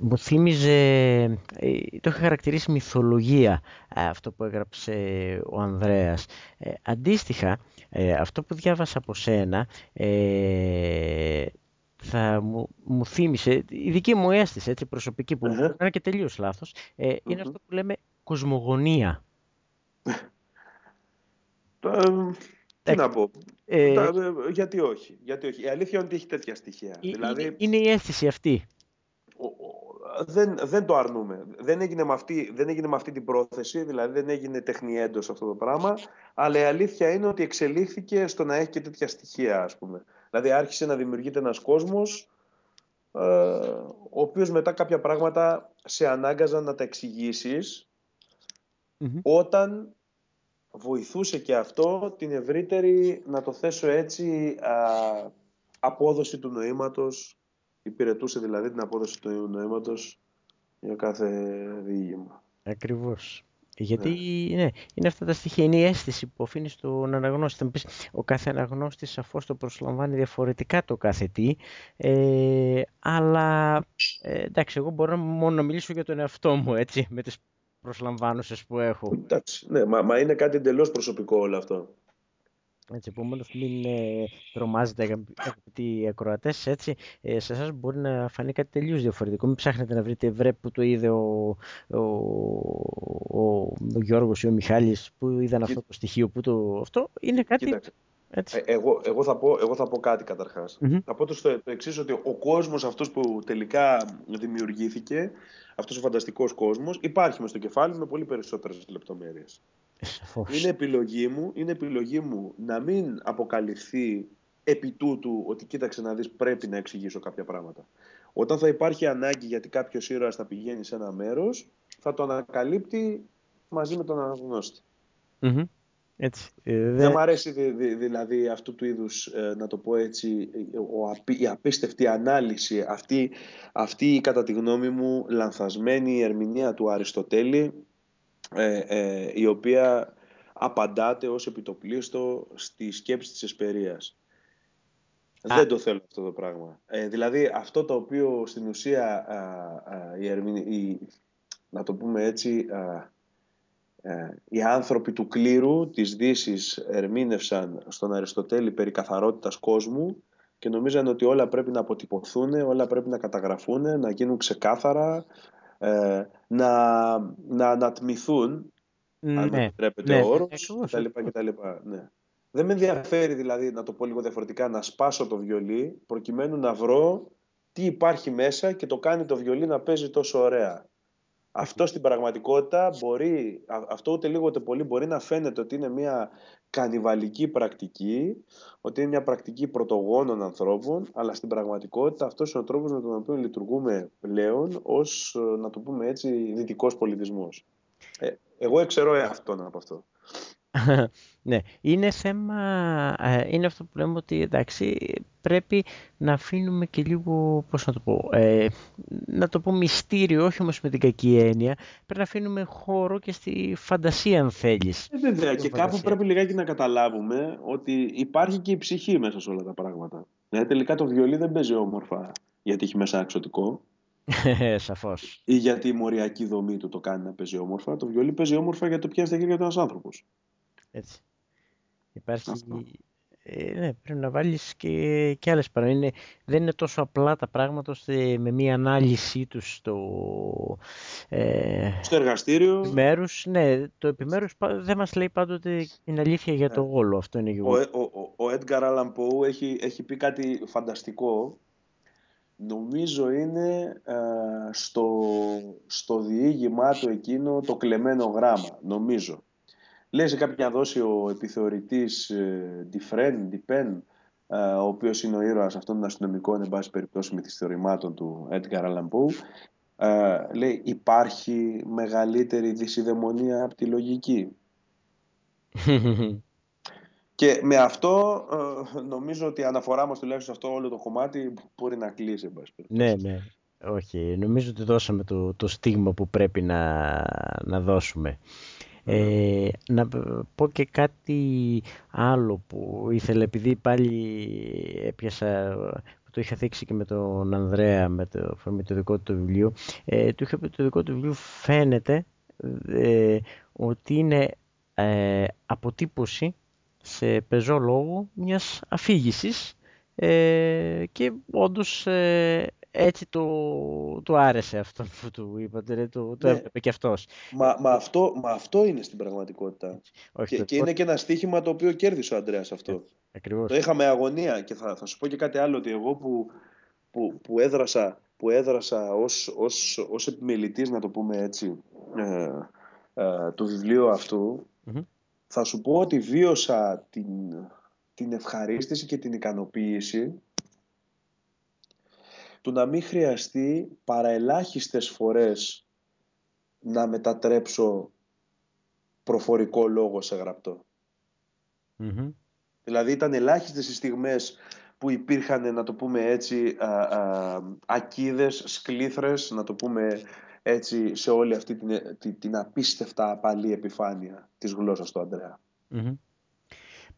μου θύμιζε, ε, το είχα χαρακτηρίσει μυθολογία αυτό που έγραψε ο Ανδρέας. αντίστοιχα, αυτό που διάβασα από σένα θα μου, μου θύμισε, η δική μου αίσθηση έτσι, προσωπική που uh-huh. είναι και τελείως λάθος, ε, είναι αυτό που λέμε κοσμογονία. Τι να πω. Ε, ε, γιατί όχι. Γιατί όχι. Η αλήθεια είναι ότι έχει τέτοια στοιχεία. δηλαδή, είναι η αίσθηση αυτή. Δεν, δεν το αρνούμε. Δεν έγινε, με αυτή, δεν έγινε με αυτή την πρόθεση, δηλαδή δεν έγινε τεχνιέντος αυτό το πράγμα, αλλά η αλήθεια είναι ότι εξελίχθηκε στο να έχει και τέτοια στοιχεία, ας πούμε. Δηλαδή άρχισε να δημιουργείται ένας κόσμος, ε, ο οποίος μετά κάποια πράγματα σε ανάγκαζαν να τα εξηγησει όταν βοηθούσε και αυτό την ευρύτερη, να το θέσω έτσι, απόδοση του νοήματος, υπηρετούσε δηλαδή την απόδοση του νοήματος για κάθε διήγημα. Ακριβώς. Γιατί ναι. ναι. είναι αυτά τα στοιχεία, είναι η αίσθηση που αφήνεις στον αναγνώστη. ο κάθε αναγνώστης σαφώς το προσλαμβάνει διαφορετικά το κάθε τι. Ε, αλλά ε, εντάξει, εγώ μπορώ μόνο να μιλήσω για τον εαυτό μου έτσι, με τις προσλαμβάνουσες που έχω. Εντάξει, ναι, μα, μα είναι κάτι εντελώς προσωπικό όλο αυτό. Έτσι, επομένω, μην ε, τρομάζετε αγαπητοί ακροατές. Έτσι, ε, σε εσάς μπορεί να φανεί κάτι τελείως διαφορετικό. Μην ψάχνετε να βρείτε βρε που το είδε ο, ο, ο, ο Γιώργος ή ο Μιχάλης που είδαν αυτό το στοιχείο. Που το, αυτό είναι κάτι. Έτσι. Ε, εγώ, εγώ, θα πω, εγώ θα πω κάτι καταρχάς. Mm-hmm. Θα πω το, το εξής ότι ο κόσμος αυτός που τελικά δημιουργήθηκε, αυτός ο φανταστικός κόσμος, υπάρχει μες στο κεφάλι με πολύ περισσότερες λεπτομέρειες. Είναι επιλογή, μου, είναι επιλογή μου να μην αποκαλυφθεί επί τούτου ότι κοίταξε να δεις πρέπει να εξηγήσω κάποια πράγματα. Όταν θα υπάρχει ανάγκη γιατί κάποιος ήρωας θα πηγαίνει σε ένα μέρος, θα το ανακαλύπτει μαζί με τον αναγνώστη. Mm-hmm. Έτσι. Ε, δεν μου αρέσει δηλαδή αυτού του είδους, ε, να το πω έτσι, η απίστευτη ανάλυση, αυτή, αυτή κατά τη γνώμη μου λανθασμένη ερμηνεία του Αριστοτέλη, ε, η οποία απαντάται ως επιτοπλίστο στη σκέψη της εσπερίας. Δεν το θέλω αυτό το πράγμα. δηλαδή αυτό το οποίο στην ουσία, η, να το πούμε έτσι, ε, οι άνθρωποι του κλήρου της δύσης ερμήνευσαν στον Αριστοτέλη περί καθαρότητας κόσμου και νομίζαν ότι όλα πρέπει να αποτυπωθούν, όλα πρέπει να καταγραφούν, να γίνουν ξεκάθαρα, ε, να, να ανατμηθούν, ναι, αν επιτρέπετε ναι, ο όρος, κτλ. κτλ. Ναι. Δεν με ενδιαφέρει δηλαδή, να το πω λίγο διαφορετικά, να σπάσω το βιολί προκειμένου να βρω τι υπάρχει μέσα και το κάνει το βιολί να παίζει τόσο ωραία. Αυτό στην πραγματικότητα μπορεί, αυτό ούτε λίγο ούτε πολύ μπορεί να φαίνεται ότι είναι μια κανιβαλική πρακτική, ότι είναι μια πρακτική πρωτογόνων ανθρώπων, αλλά στην πραγματικότητα αυτός είναι ο τρόπος με τον οποίο λειτουργούμε πλέον ως, να το πούμε έτσι, δυτικός πολιτισμός. Ε, εγώ εξαιρώ αυτόν από αυτό. ναι, είναι θέμα, ε, είναι αυτό που λέμε ότι εντάξει πρέπει να αφήνουμε και λίγο, πώς να το πω, ε, να το πω μυστήριο, όχι όμως με την κακή έννοια, πρέπει να αφήνουμε χώρο και στη φαντασία αν θέλεις. Ε, βέβαια, και κάπου πρέπει λιγάκι να καταλάβουμε ότι υπάρχει και η ψυχή μέσα σε όλα τα πράγματα. Δηλαδή τελικά το βιολί δεν παίζει όμορφα γιατί έχει μέσα αξιωτικό. Σαφώς. Ή γιατί η μοριακή δομή του το κάνει να παίζει όμορφα. Το βιολί παίζει όμορφα γιατί το πιάνει στα χέρια του ένας άνθρωπος. Έτσι. Υπάρχει... Ε, ναι, πρέπει να βάλεις και, και άλλες παρά. δεν είναι τόσο απλά τα πράγματα ώστε με μία ανάλυση τους στο, ε, στο εργαστήριο. Επιμέρους, ναι, το επιμέρους δεν μας λέει πάντοτε την αλήθεια για το ναι. όλο. Αυτό είναι ο, ο, ο, Edgar Allan Poe έχει, έχει πει κάτι φανταστικό. Νομίζω είναι ε, στο, στο διήγημά του εκείνο το κλεμμένο γράμμα. Νομίζω. Λέει σε κάποια δόση ο επιθεωρητής Ντιφρέν, Ντιπέν, ο οποίος είναι ο ήρωας αυτών των αστυνομικών, εν πάση περιπτώσει με τις θεωρημάτων του Edgar Allan Poe, λέει υπάρχει μεγαλύτερη δυσιδαιμονία από τη λογική. Και με αυτό νομίζω ότι η αναφορά μας τουλάχιστον σε αυτό όλο το κομμάτι μπορεί να κλείσει. Ναι, ναι. Όχι, νομίζω ότι δώσαμε το, το στίγμα που πρέπει να, να δώσουμε. Ε, να πω και κάτι άλλο που ήθελα, επειδή πάλι έπιασα, που το είχα δείξει και με τον Ανδρέα, με το, με το δικό του βιβλίο, ε, του είχα πει το δικό του βιβλίο φαίνεται ε, ότι είναι ε, αποτύπωση σε πεζό λόγο μιας αφήγησης ε, και όντως ε, έτσι το, το άρεσε αυτό που του είπατε, το, το ναι. έπρεπε και αυτός. Μα, μα, αυτό, μα αυτό είναι στην πραγματικότητα. Όχι, και, και είναι και ένα στίχημα το οποίο κέρδισε ο Αντρέας αυτό. Ακριβώς. Το είχαμε αγωνία και θα, θα σου πω και κάτι άλλο ότι εγώ που, που, που έδρασα που έδρασα ως, ως, ως επιμελητής, να το πούμε έτσι, ε, ε, του βιβλίου θα σου πω ότι βίωσα την, την ευχαρίστηση και την ικανοποίηση του να μην χρειαστεί παραελάχιστες φορές να μετατρέψω προφορικό λόγο σε γραπτο Δηλαδή ήταν ελάχιστες οι στιγμές που υπήρχαν, να το πούμε έτσι, α, α, ακίδες, σκλήθρες, να το πούμε έτσι, σε όλη αυτή την, την, την απίστευτα απαλή επιφάνεια της γλώσσας του αντρεα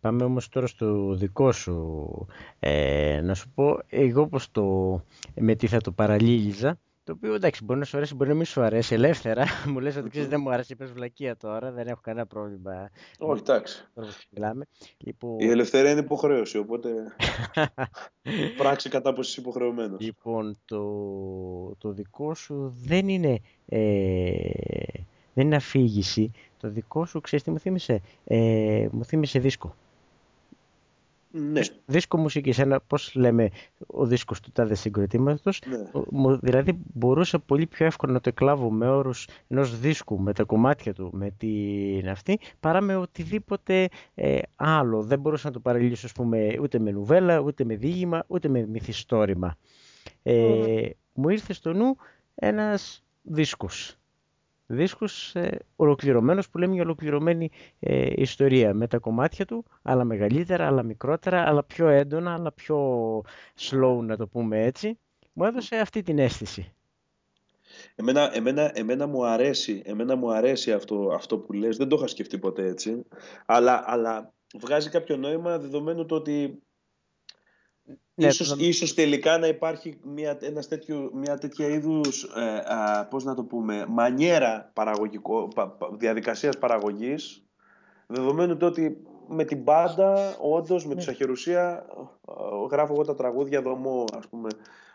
Πάμε όμως τώρα στο δικό σου. Ε, να σου πω, εγώ πως το, με τι θα το παραλύγιζα, το οποίο εντάξει μπορεί να σου αρέσει, μπορεί να μην σου αρέσει ελεύθερα. μου λες ότι ξέρεις δεν μου αρέσει, πες βλακεία τώρα, δεν έχω κανένα πρόβλημα. Όχι, εντάξει. Λοιπόν... Η ελευθερία είναι υποχρέωση, οπότε πράξη κατά πως είσαι υποχρεωμένος. Λοιπόν, το, το δικό σου δεν είναι, ε, δεν είναι αφήγηση. Το δικό σου, ξέρεις τι μου θύμισε, ε, μου θύμισε δίσκο. Ναι. Δίσκο μουσικής, ένα, πώς λέμε ο δίσκος του τάδε συγκροτήματος, ναι. δηλαδή μπορούσα πολύ πιο εύκολα να το εκλάβω με όρους ενός δίσκου, με τα κομμάτια του, με την αυτή, παρά με οτιδήποτε ε, άλλο. Δεν μπορούσα να το παραλύσω, ας πούμε, ούτε με νουβέλα, ούτε με διήγημα, ούτε με μυθιστόρημα. Ε, Μου ήρθε στο νου ένας δίσκος δίσκος ε, ολοκληρωμένος που λέμε μια ολοκληρωμένη ε, ιστορία με τα κομμάτια του, αλλά μεγαλύτερα, αλλά μικρότερα, αλλά πιο έντονα, αλλά πιο slow να το πούμε έτσι. Μου έδωσε αυτή την αίσθηση. Εμένα, εμένα, εμένα, μου, αρέσει, εμένα μου αρέσει αυτό, αυτό που λες, δεν το είχα σκεφτεί ποτέ έτσι, αλλά, αλλά βγάζει κάποιο νόημα δεδομένου το ότι ναι, ίσως, ίσως τελικά να υπάρχει μια, ένας τέτοιο, μια τέτοια είδους, ε, πώς να το πούμε, μανιέρα παραγωγικό, πα, διαδικασίας παραγωγής, δεδομένου το ότι με την πάντα, όντως με ναι. τους αχερουσία, γράφω εγώ τα τραγούδια, δομώ ας πούμε,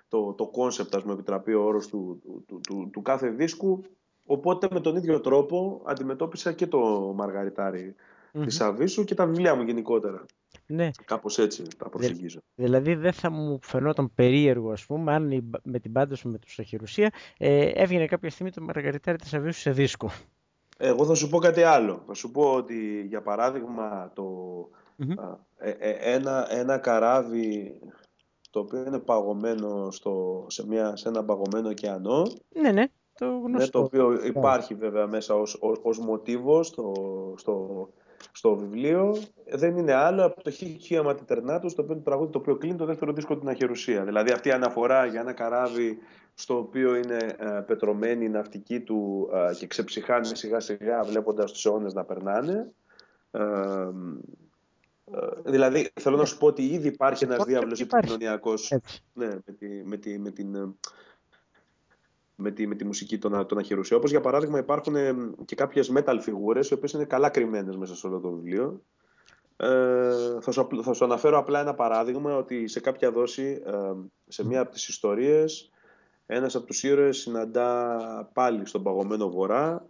το, το concept, ας μου επιτραπεί ο όρος του, του, του, του, κάθε δίσκου, οπότε με τον ίδιο τρόπο αντιμετώπισα και το Μαργαριτάρι mm-hmm. της Αβίσου και τα βιβλία μου γενικότερα. Ναι. Κάπως έτσι τα προσεγγίζω. δηλαδή δεν θα μου φαινόταν περίεργο, ας πούμε, αν με την πάντα σου με τους Αχυρουσία ε, έβγαινε κάποια στιγμή το Μαργαριτάρι της Αβίσου σε δίσκο. Εγώ θα σου πω κάτι άλλο. Θα σου πω ότι, για παράδειγμα, το, ε, ε, ένα, ένα καράβι το οποίο είναι παγωμένο στο, σε, μια, σε ένα παγωμένο ωκεανό. Ναι, ναι, το γνωστό. Ναι, το οποίο υπάρχει βέβαια μέσα ως, ως, ως μοτίβο στο, στο, στο βιβλίο δεν είναι άλλο από το Χίλια Ματιτερνάτου, το οποίο το τραγούδι το οποίο κλείνει το δεύτερο δίσκο την Αχερουσία. Δηλαδή αυτή η αναφορά για ένα καράβι στο οποίο είναι ε, πετρωμένη η ναυτική του ε, και ξεψυχάνε σιγά σιγά βλέποντας τους αιώνες να περνάνε. Ε, ε, δηλαδή θέλω να σου πω ότι ήδη υπάρχει ένας διάβλος επικοινωνιακός ναι, με, τη, με, τη, με την ε, με τη, με τη μουσική των, των Αχυρουσίων. Όπως για παράδειγμα υπάρχουν ε, και κάποιες metal φιγούρες οι οποίες είναι καλά κρυμμένες μέσα σε όλο το βιβλίο. Ε, θα, σου, θα σου αναφέρω απλά ένα παράδειγμα ότι σε κάποια δόση, ε, σε μία από τις ιστορίες, ένας από τους ήρωες συναντά πάλι στον παγωμένο βορρά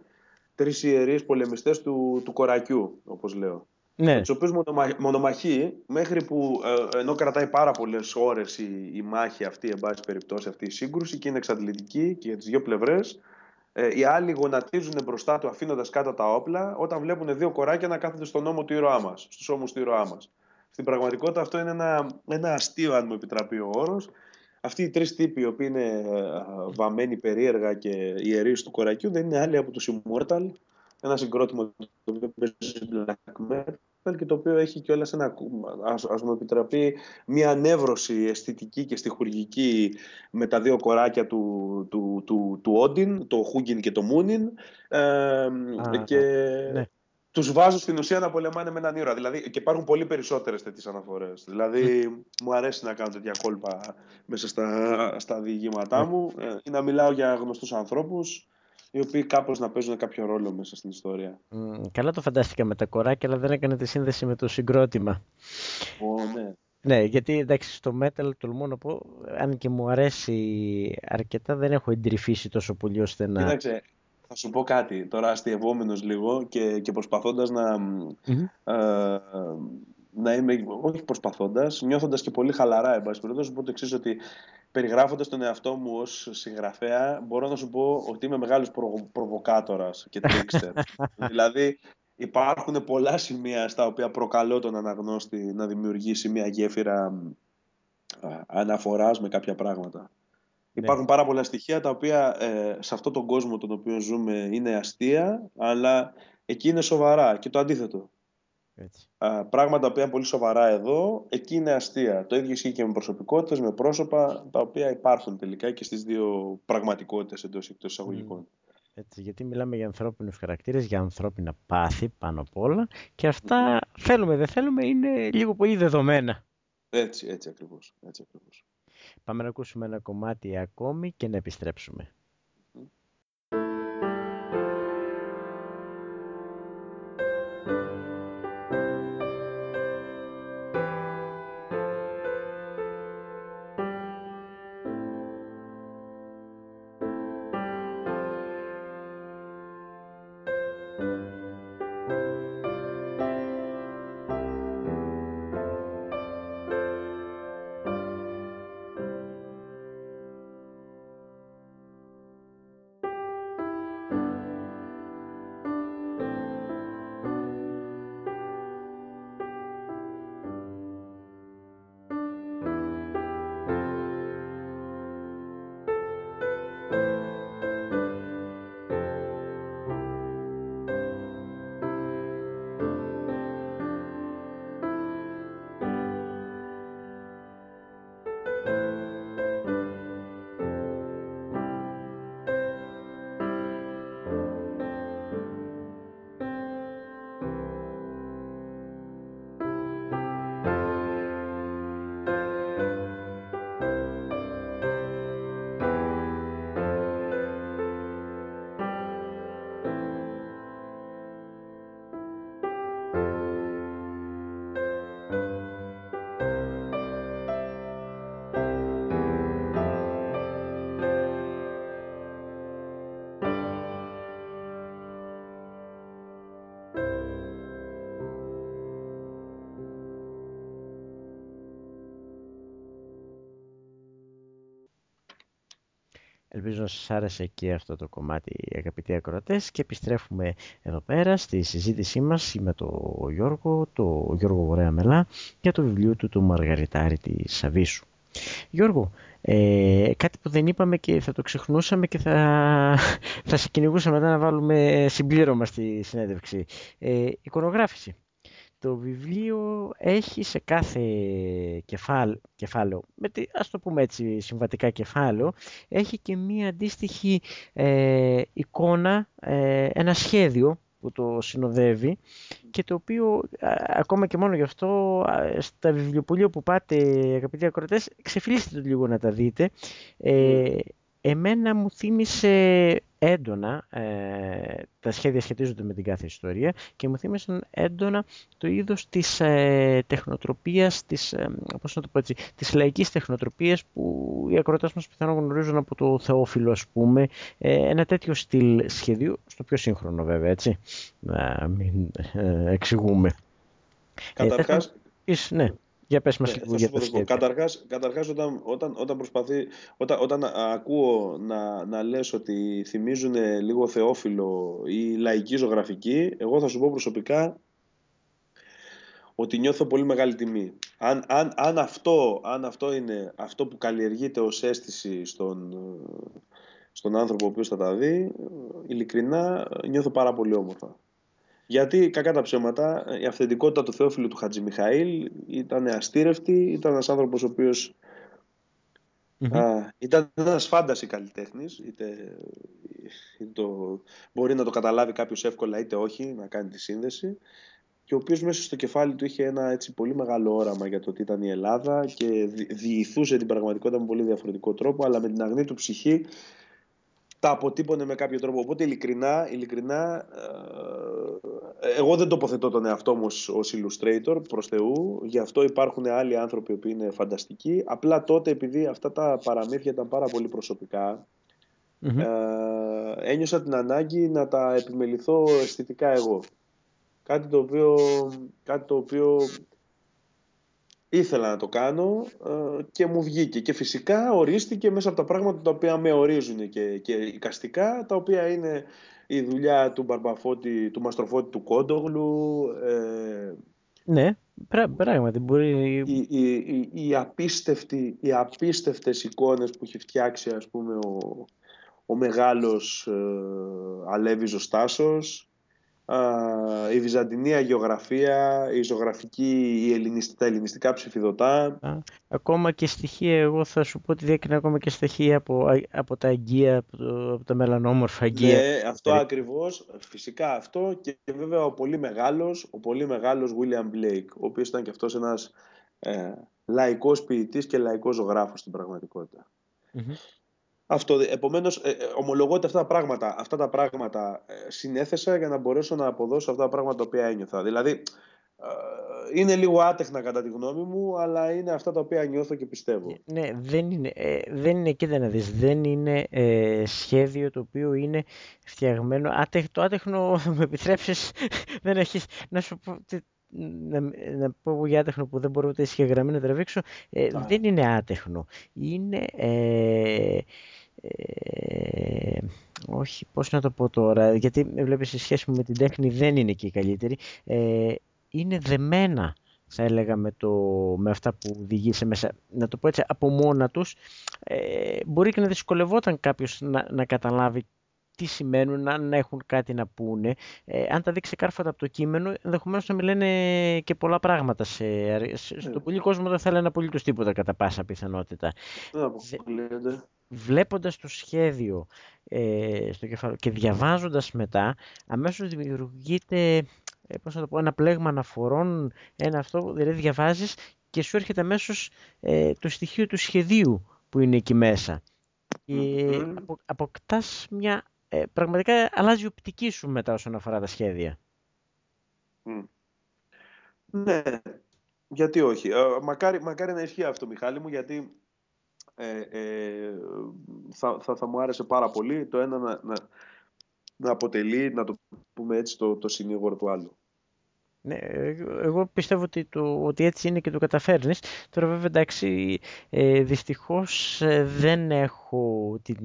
τρεις ιερείς πολεμιστές του, του κορακιού, όπως λέω ναι. τους οποίους μονομαχεί μέχρι που ε, ενώ κρατάει πάρα πολλές ώρες η, η, μάχη αυτή, εν πάση περιπτώσει αυτή η σύγκρουση και είναι εξαντλητική και για τις δύο πλευρές, ε, οι άλλοι γονατίζουν μπροστά του αφήνοντας κάτω τα όπλα όταν βλέπουν δύο κοράκια να κάθονται στον ώμο του ήρωά μας, στους ώμους του ήρωά μας. Στην πραγματικότητα αυτό είναι ένα, ένα αστείο, αν μου επιτραπεί ο όρος. Αυτοί οι τρεις τύποι, οι οποίοι είναι ε, βαμμένοι περίεργα και ιερείς του κορακιού, δεν είναι άλλοι από τους Immortal, ένα συγκρότημα το οποίο παίζει black metal και το οποίο έχει και όλα ένα, ας, ας μου επιτραπεί, μια ανέβρωση αισθητική και στοιχουργική με τα δύο κοράκια του, του, του, του Όντιν, το Χούγκιν και το Μούνιν ε, και ναι. τους βάζω στην ουσία να πολεμάνε με έναν ήρωα. Δηλαδή, και υπάρχουν πολύ περισσότερες τέτοιες αναφορές. Δηλαδή, μου αρέσει να κάνω τέτοια κόλπα μέσα στα, στα διηγήματά μου ε, ή να μιλάω για γνωστούς ανθρώπους οι οποίοι κάπως να παίζουν κάποιο ρόλο μέσα στην ιστορία. Mm, καλά το φαντάστηκα με τα κοράκια, αλλά δεν έκανε τη σύνδεση με το συγκρότημα. Oh, ναι. Ναι, γιατί εντάξει, στο metal τολμώ να πω, αν και μου αρέσει αρκετά, δεν έχω εντρυφήσει τόσο πολύ ώστε να. Κοίταξε, θα σου πω κάτι τώρα αστειευόμενος λίγο και, και προσπαθώντας να. Ε, να είμαι, όχι προσπαθώντας, νιώθοντας και πολύ χαλαρά, εν πάση περιπτώσει, πω το εξή, ότι περιγράφοντας τον εαυτό μου ως συγγραφέα, μπορώ να σου πω ότι είμαι μεγάλος προ, προβοκάτορας και trickster. δηλαδή, υπάρχουν πολλά σημεία στα οποία προκαλώ τον αναγνώστη να δημιουργήσει μια γέφυρα αναφοράς με κάποια πράγματα. Ναι. Υπάρχουν πάρα πολλά στοιχεία τα οποία ε, σε αυτόν τον κόσμο τον οποίο ζούμε είναι αστεία, αλλά εκεί είναι σοβαρά και το αντίθετο. Έτσι. πράγματα που είναι πολύ σοβαρά εδώ, εκεί είναι αστεία. Το ίδιο ισχύει και με προσωπικότητες, με πρόσωπα τα οποία υπάρχουν τελικά και στις δύο πραγματικότητες εντός εκτός εισαγωγικών. Έτσι, γιατί μιλάμε για ανθρώπινους χαρακτήρες, για ανθρώπινα πάθη πάνω απ' όλα και αυτά θέλουμε δεν θέλουμε είναι λίγο πολύ δεδομένα. Έτσι, έτσι ακριβώς. Έτσι ακριβώς. Πάμε να ακούσουμε ένα κομμάτι ακόμη και να επιστρέψουμε. Ελπίζω να σας άρεσε και αυτό το κομμάτι αγαπητοί ακροατές και επιστρέφουμε εδώ πέρα στη συζήτησή μας με τον Γιώργο, το Γιώργο Ωραία Μελά για το βιβλίο του του Μαργαριτάρη τη Σαβίσου. Γιώργο, ε, κάτι που δεν είπαμε και θα το ξεχνούσαμε και θα, θα σε κυνηγούσαμε μετά να βάλουμε συμπλήρωμα στη συνέντευξη. Ε, εικονογράφηση. Το βιβλίο έχει σε κάθε κεφάλαιο, με τη, ας το πούμε έτσι συμβατικά κεφάλαιο, έχει και μία αντίστοιχη ε, εικόνα, ε, ένα σχέδιο που το συνοδεύει και το οποίο ακόμα και μόνο γι' αυτό στα βιβλιοπολία που πάτε αγαπητοί ακροτές ξεφυλίστε το λίγο να τα δείτε. Ε, ναι. εμένα μου θύμισε έντονα, ε, τα σχέδια σχετίζονται με την κάθε ιστορία και μου θύμισαν έντονα το είδος της ε, τεχνοτροπίας, της, ε, πώς να το πω έτσι, της λαϊκής τεχνοτροπίας που οι ακροτές μας πιθανόν γνωρίζουν από το Θεόφιλο ας πούμε, ε, ένα τέτοιο στυλ σχεδίου, στο πιο σύγχρονο βέβαια έτσι, να μην ε, εξηγούμε. Καταρχάς, ναι. Για πες μας ναι, λίγο για Καταρχάς, καταρχάς όταν, όταν, όταν, προσπαθεί, όταν, όταν ακούω να, να λες ότι θυμίζουν λίγο θεόφιλο ή λαϊκή ζωγραφική, εγώ θα σου πω προσωπικά ότι νιώθω πολύ μεγάλη τιμή. Αν, αν, αν, αυτό, αν αυτό είναι αυτό που καλλιεργείται ως αίσθηση στον, στον άνθρωπο ο οποίος θα τα δει, ειλικρινά νιώθω πάρα πολύ όμορφα. Γιατί κακά τα ψέματα, η αυθεντικότητα του Θεόφιλου του Χατζη Μιχαήλ ήταν αστήρευτη, ήταν ένας άνθρωπος ο οποίος ήταν ένας φάνταση καλλιτέχνης, είτε, το, μπορεί να το καταλάβει κάποιος εύκολα είτε όχι, να κάνει τη σύνδεση και ο οποίος μέσα στο κεφάλι του είχε ένα έτσι πολύ μεγάλο όραμα για το τι ήταν η Ελλάδα και διηθούσε την πραγματικότητα με πολύ διαφορετικό τρόπο, αλλά με την αγνή του ψυχή τα αποτύπωνε με κάποιο τρόπο. Οπότε ειλικρινά, ειλικρινά ε, εγώ δεν τοποθετώ τον εαυτό μου ως illustrator προς Θεού, γι' αυτό υπάρχουν άλλοι άνθρωποι που είναι φανταστικοί. Απλά τότε επειδή αυτά τα παραμύθια ήταν πάρα πολύ προσωπικά, ε, ένιωσα την ανάγκη να τα επιμεληθώ αισθητικά εγώ. Κάτι το οποίο, κάτι το οποίο ήθελα να το κάνω ε, και μου βγήκε. Και φυσικά ορίστηκε μέσα από τα πράγματα τα οποία με ορίζουν και, και οικαστικά, τα οποία είναι η δουλειά του Μπαρμπαφώτη, του Μαστροφώτη του Κόντογλου. Ε, ναι, πράγματι μπορεί... Οι, οι, οι, οι, απίστευτοι, οι απίστευτες εικόνες που έχει φτιάξει ας πούμε ο, ο μεγάλος ε, Αλέβης Ζωστάσος, η βυζαντινή γεωγραφία, η ζωγραφική, η τα ελληνιστικά ψηφιδωτά. ακόμα και στοιχεία, εγώ θα σου πω ότι διέκρινα ακόμα και στοιχεία από, από τα αγγεία, από, το, από τα μελανόμορφα αγγεία. Ναι, αυτό ε. ακριβώς, φυσικά αυτό και βέβαια ο πολύ μεγάλος, ο πολύ μεγάλος William Blake, ο οποίος ήταν και αυτός ένας ε, λαϊκός ποιητής και λαϊκός ζωγράφος στην πραγματικότητα. Αυτό, επομένως, ε, ε, ομολογώ ότι αυτά τα πράγματα, αυτά τα πράγματα ε, συνέθεσα για να μπορέσω να αποδώσω αυτά τα πράγματα τα οποία ένιωθα. Δηλαδή, είναι λίγο άτεχνα κατά τη γνώμη μου, αλλά είναι αυτά τα οποία νιώθω και πιστεύω. Ναι, δεν είναι, δεν είναι κοίτα να δεις, δεν είναι σχέδιο το οποίο είναι φτιαγμένο. το άτεχνο, θα μου επιτρέψεις, δεν έχεις, να σου πω, να, να πω για άτεχνο που δεν μπορώ ούτε γραμμή να τραβήξω, δεν είναι άτεχνο. Είναι... Ε, όχι, πώς να το πω τώρα, γιατί βλέπεις η σχέση μου με την τέχνη δεν είναι και η καλύτερη. Ε, είναι δεμένα, θα έλεγα, με, το, με αυτά που οδηγήσε μέσα. Να το πω έτσι, από μόνα τους, ε, μπορεί και να δυσκολευόταν κάποιος να, να καταλάβει τι σημαίνουν, να έχουν κάτι να πούνε. Ε, αν τα δείξει κάρφατα από το κείμενο, ενδεχομένως να μιλάνε και πολλά πράγματα. Σε, σε, στον πολύ κόσμο δεν θα λένε απολύτως τίποτα κατά πάσα πιθανότητα. Δεν Βλέποντας το σχέδιο ε, στο κεφάλαιο και διαβάζοντας μετά, αμέσως δημιουργείται ε, πώς να το πω, ένα πλέγμα αναφορών, ένα αυτό, δηλαδή διαβάζεις και σου έρχεται αμέσως ε, το στοιχείο του σχεδίου που είναι εκεί μέσα. Και αποκτάς μια ε, πραγματικά αλλάζει η οπτική σου μετά όσον αφορά τα σχέδια. Ναι, γιατί όχι. Ε, μακάρι, μακάρι να ισχύει αυτό, Μιχάλη μου, γιατί ε, ε, θα, θα, θα μου άρεσε πάρα πολύ το ένα να, να, να αποτελεί, να το πούμε έτσι, το, το συνήγορο του άλλου. Ναι, εγώ πιστεύω ότι, το, ότι έτσι είναι και το καταφέρνεις. Τώρα βέβαια εντάξει, ε, δυστυχώς ε, δεν έχω την,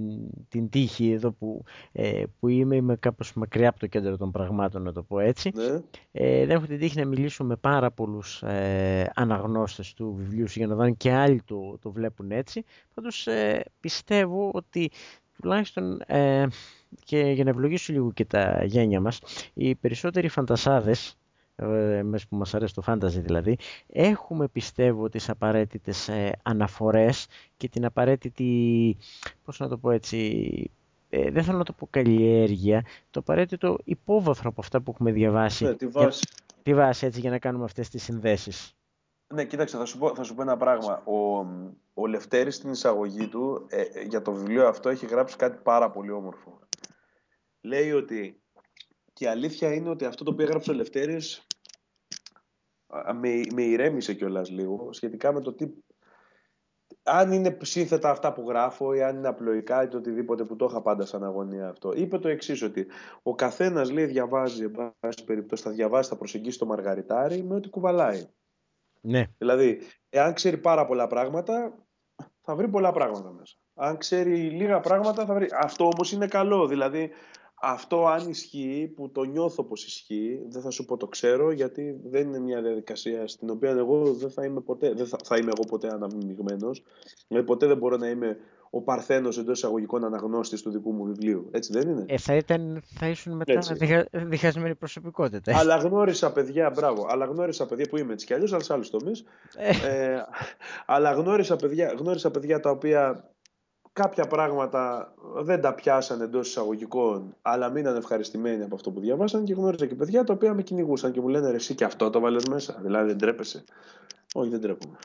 την τύχη εδώ που, ε, που είμαι, είμαι κάπως μακριά από το κέντρο των πραγμάτων να το πω έτσι. Ναι. Ε, δεν έχω την τύχη να μιλήσω με πάρα πολλούς ε, αναγνώστες του βιβλίου για να δω και άλλοι το, το βλέπουν έτσι. Πάντως ε, πιστεύω ότι τουλάχιστον ε, και για να ευλογήσω λίγο και τα γένια μας, οι περισσότεροι φαντασάδες εμείς που μας αρέσει το φάνταζι δηλαδή, έχουμε πιστεύω τις απαραίτητες ε, αναφορές και την απαραίτητη, πώς να το πω έτσι, ε, δεν θέλω να το πω καλλιέργεια, το απαραίτητο υπόβαθρο από αυτά που έχουμε διαβάσει. Ναι, τη βάση. τη βάση έτσι για να κάνουμε αυτές τις συνδέσεις. Ναι, κοίταξε, θα σου πω, θα σου πω ένα πράγμα. Ο, ο Λευτέρης στην εισαγωγή του ε, για το βιβλίο αυτό έχει γράψει κάτι πάρα πολύ όμορφο. Λέει ότι και η αλήθεια είναι ότι αυτό το οποίο έγραψε ο Λευτέρης με, με ηρέμησε κιόλας λίγο σχετικά με το τι αν είναι σύνθετα αυτά που γράφω ή αν είναι απλοϊκά ή το οτιδήποτε που το είχα πάντα σαν αγωνία αυτό. Είπε το εξής ότι ο καθένας λέει διαβάζει, εν πάση περιπτώσει θα διαβάσει, θα προσεγγίσει το μαργαριτάρι με ό,τι κουβαλάει. Ναι. Δηλαδή, εάν ξέρει πάρα πολλά πράγματα, θα βρει πολλά πράγματα μέσα. Αν ξέρει λίγα πράγματα, θα βρει. Αυτό όμως είναι καλό. Δηλαδή, αυτό αν ισχύει, που το νιώθω πως ισχύει, δεν θα σου πω το ξέρω, γιατί δεν είναι μια διαδικασία στην οποία εγώ δεν θα είμαι ποτέ, δεν θα, θα είμαι εγώ ποτέ αναμειγμένος, δηλαδή ποτέ δεν μπορώ να είμαι ο παρθένος εντός εισαγωγικών αναγνώστης του δικού μου βιβλίου. Έτσι δεν είναι; Ε, θα, ήταν, θα ήσουν μετά διχα, διχασμένη προσωπικότητα. Αλλά γνώρισα παιδιά, μπράβο, αλλά γνώρισα παιδιά που είμαι έτσι κι αλλιώς, αλλά σε άλλους τομείς. Ε. ε, αλλά γνώρισα παιδιά, γνώρισα παιδιά τα οποία κάποια πράγματα δεν τα πιάσαν εντός εισαγωγικών, αλλά μείναν ευχαριστημένοι από αυτό που διαβάσαν και γνώριζα και παιδιά τα οποία με κυνηγούσαν και μου λένε ρε, εσύ και αυτό το βάλες μέσα. Δηλαδή δεν τρέπεσαι. Όχι, δεν τρέπομαι.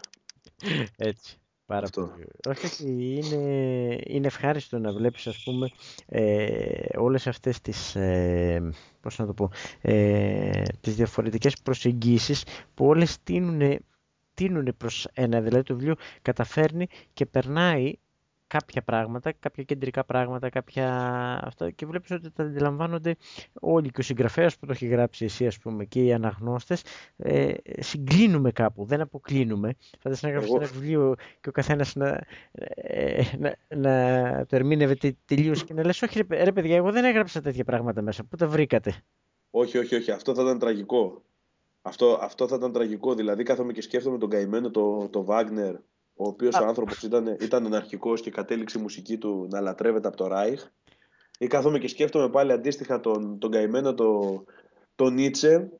Έτσι. Πάρα πολύ. Όχι, είναι, είναι ευχάριστο να βλέπεις ας πούμε ε, όλες αυτές τις, ε, πώς να το πω, ε, τις διαφορετικές προσεγγίσεις που όλες τίνουν, τίνουν προς ένα, δηλαδή το βιβλίο καταφέρνει και περνάει κάποια πράγματα, κάποια κεντρικά πράγματα, κάποια αυτά και βλέπεις ότι τα αντιλαμβάνονται όλοι και ο συγγραφέας που το έχει γράψει εσύ ας πούμε και οι αναγνώστες ε, συγκλίνουμε κάπου, δεν αποκλίνουμε. Φαντάζεσαι να γράψεις ένα βιβλίο και ο καθένας να, ε, να, να το ερμήνευε τελείως και να λες όχι ρε, ρε παιδιά εγώ δεν έγραψα τέτοια πράγματα μέσα, πού τα βρήκατε; Όχι, όχι, όχι, αυτό θα ήταν τραγικό. Αυτό, αυτό θα ήταν τραγικό. Δηλαδή, κάθομαι και σκέφτομαι τον καημένο το, το Wagner, ο οποίος ο άνθρωπος ήταν, ήταν αναρχικό και κατέληξε η μουσική του να λατρεύεται από το Ράιχ. Ή κάθομαι και σκέφτομαι πάλι αντίστοιχα τον, τον καημένο το, το Νίτσε,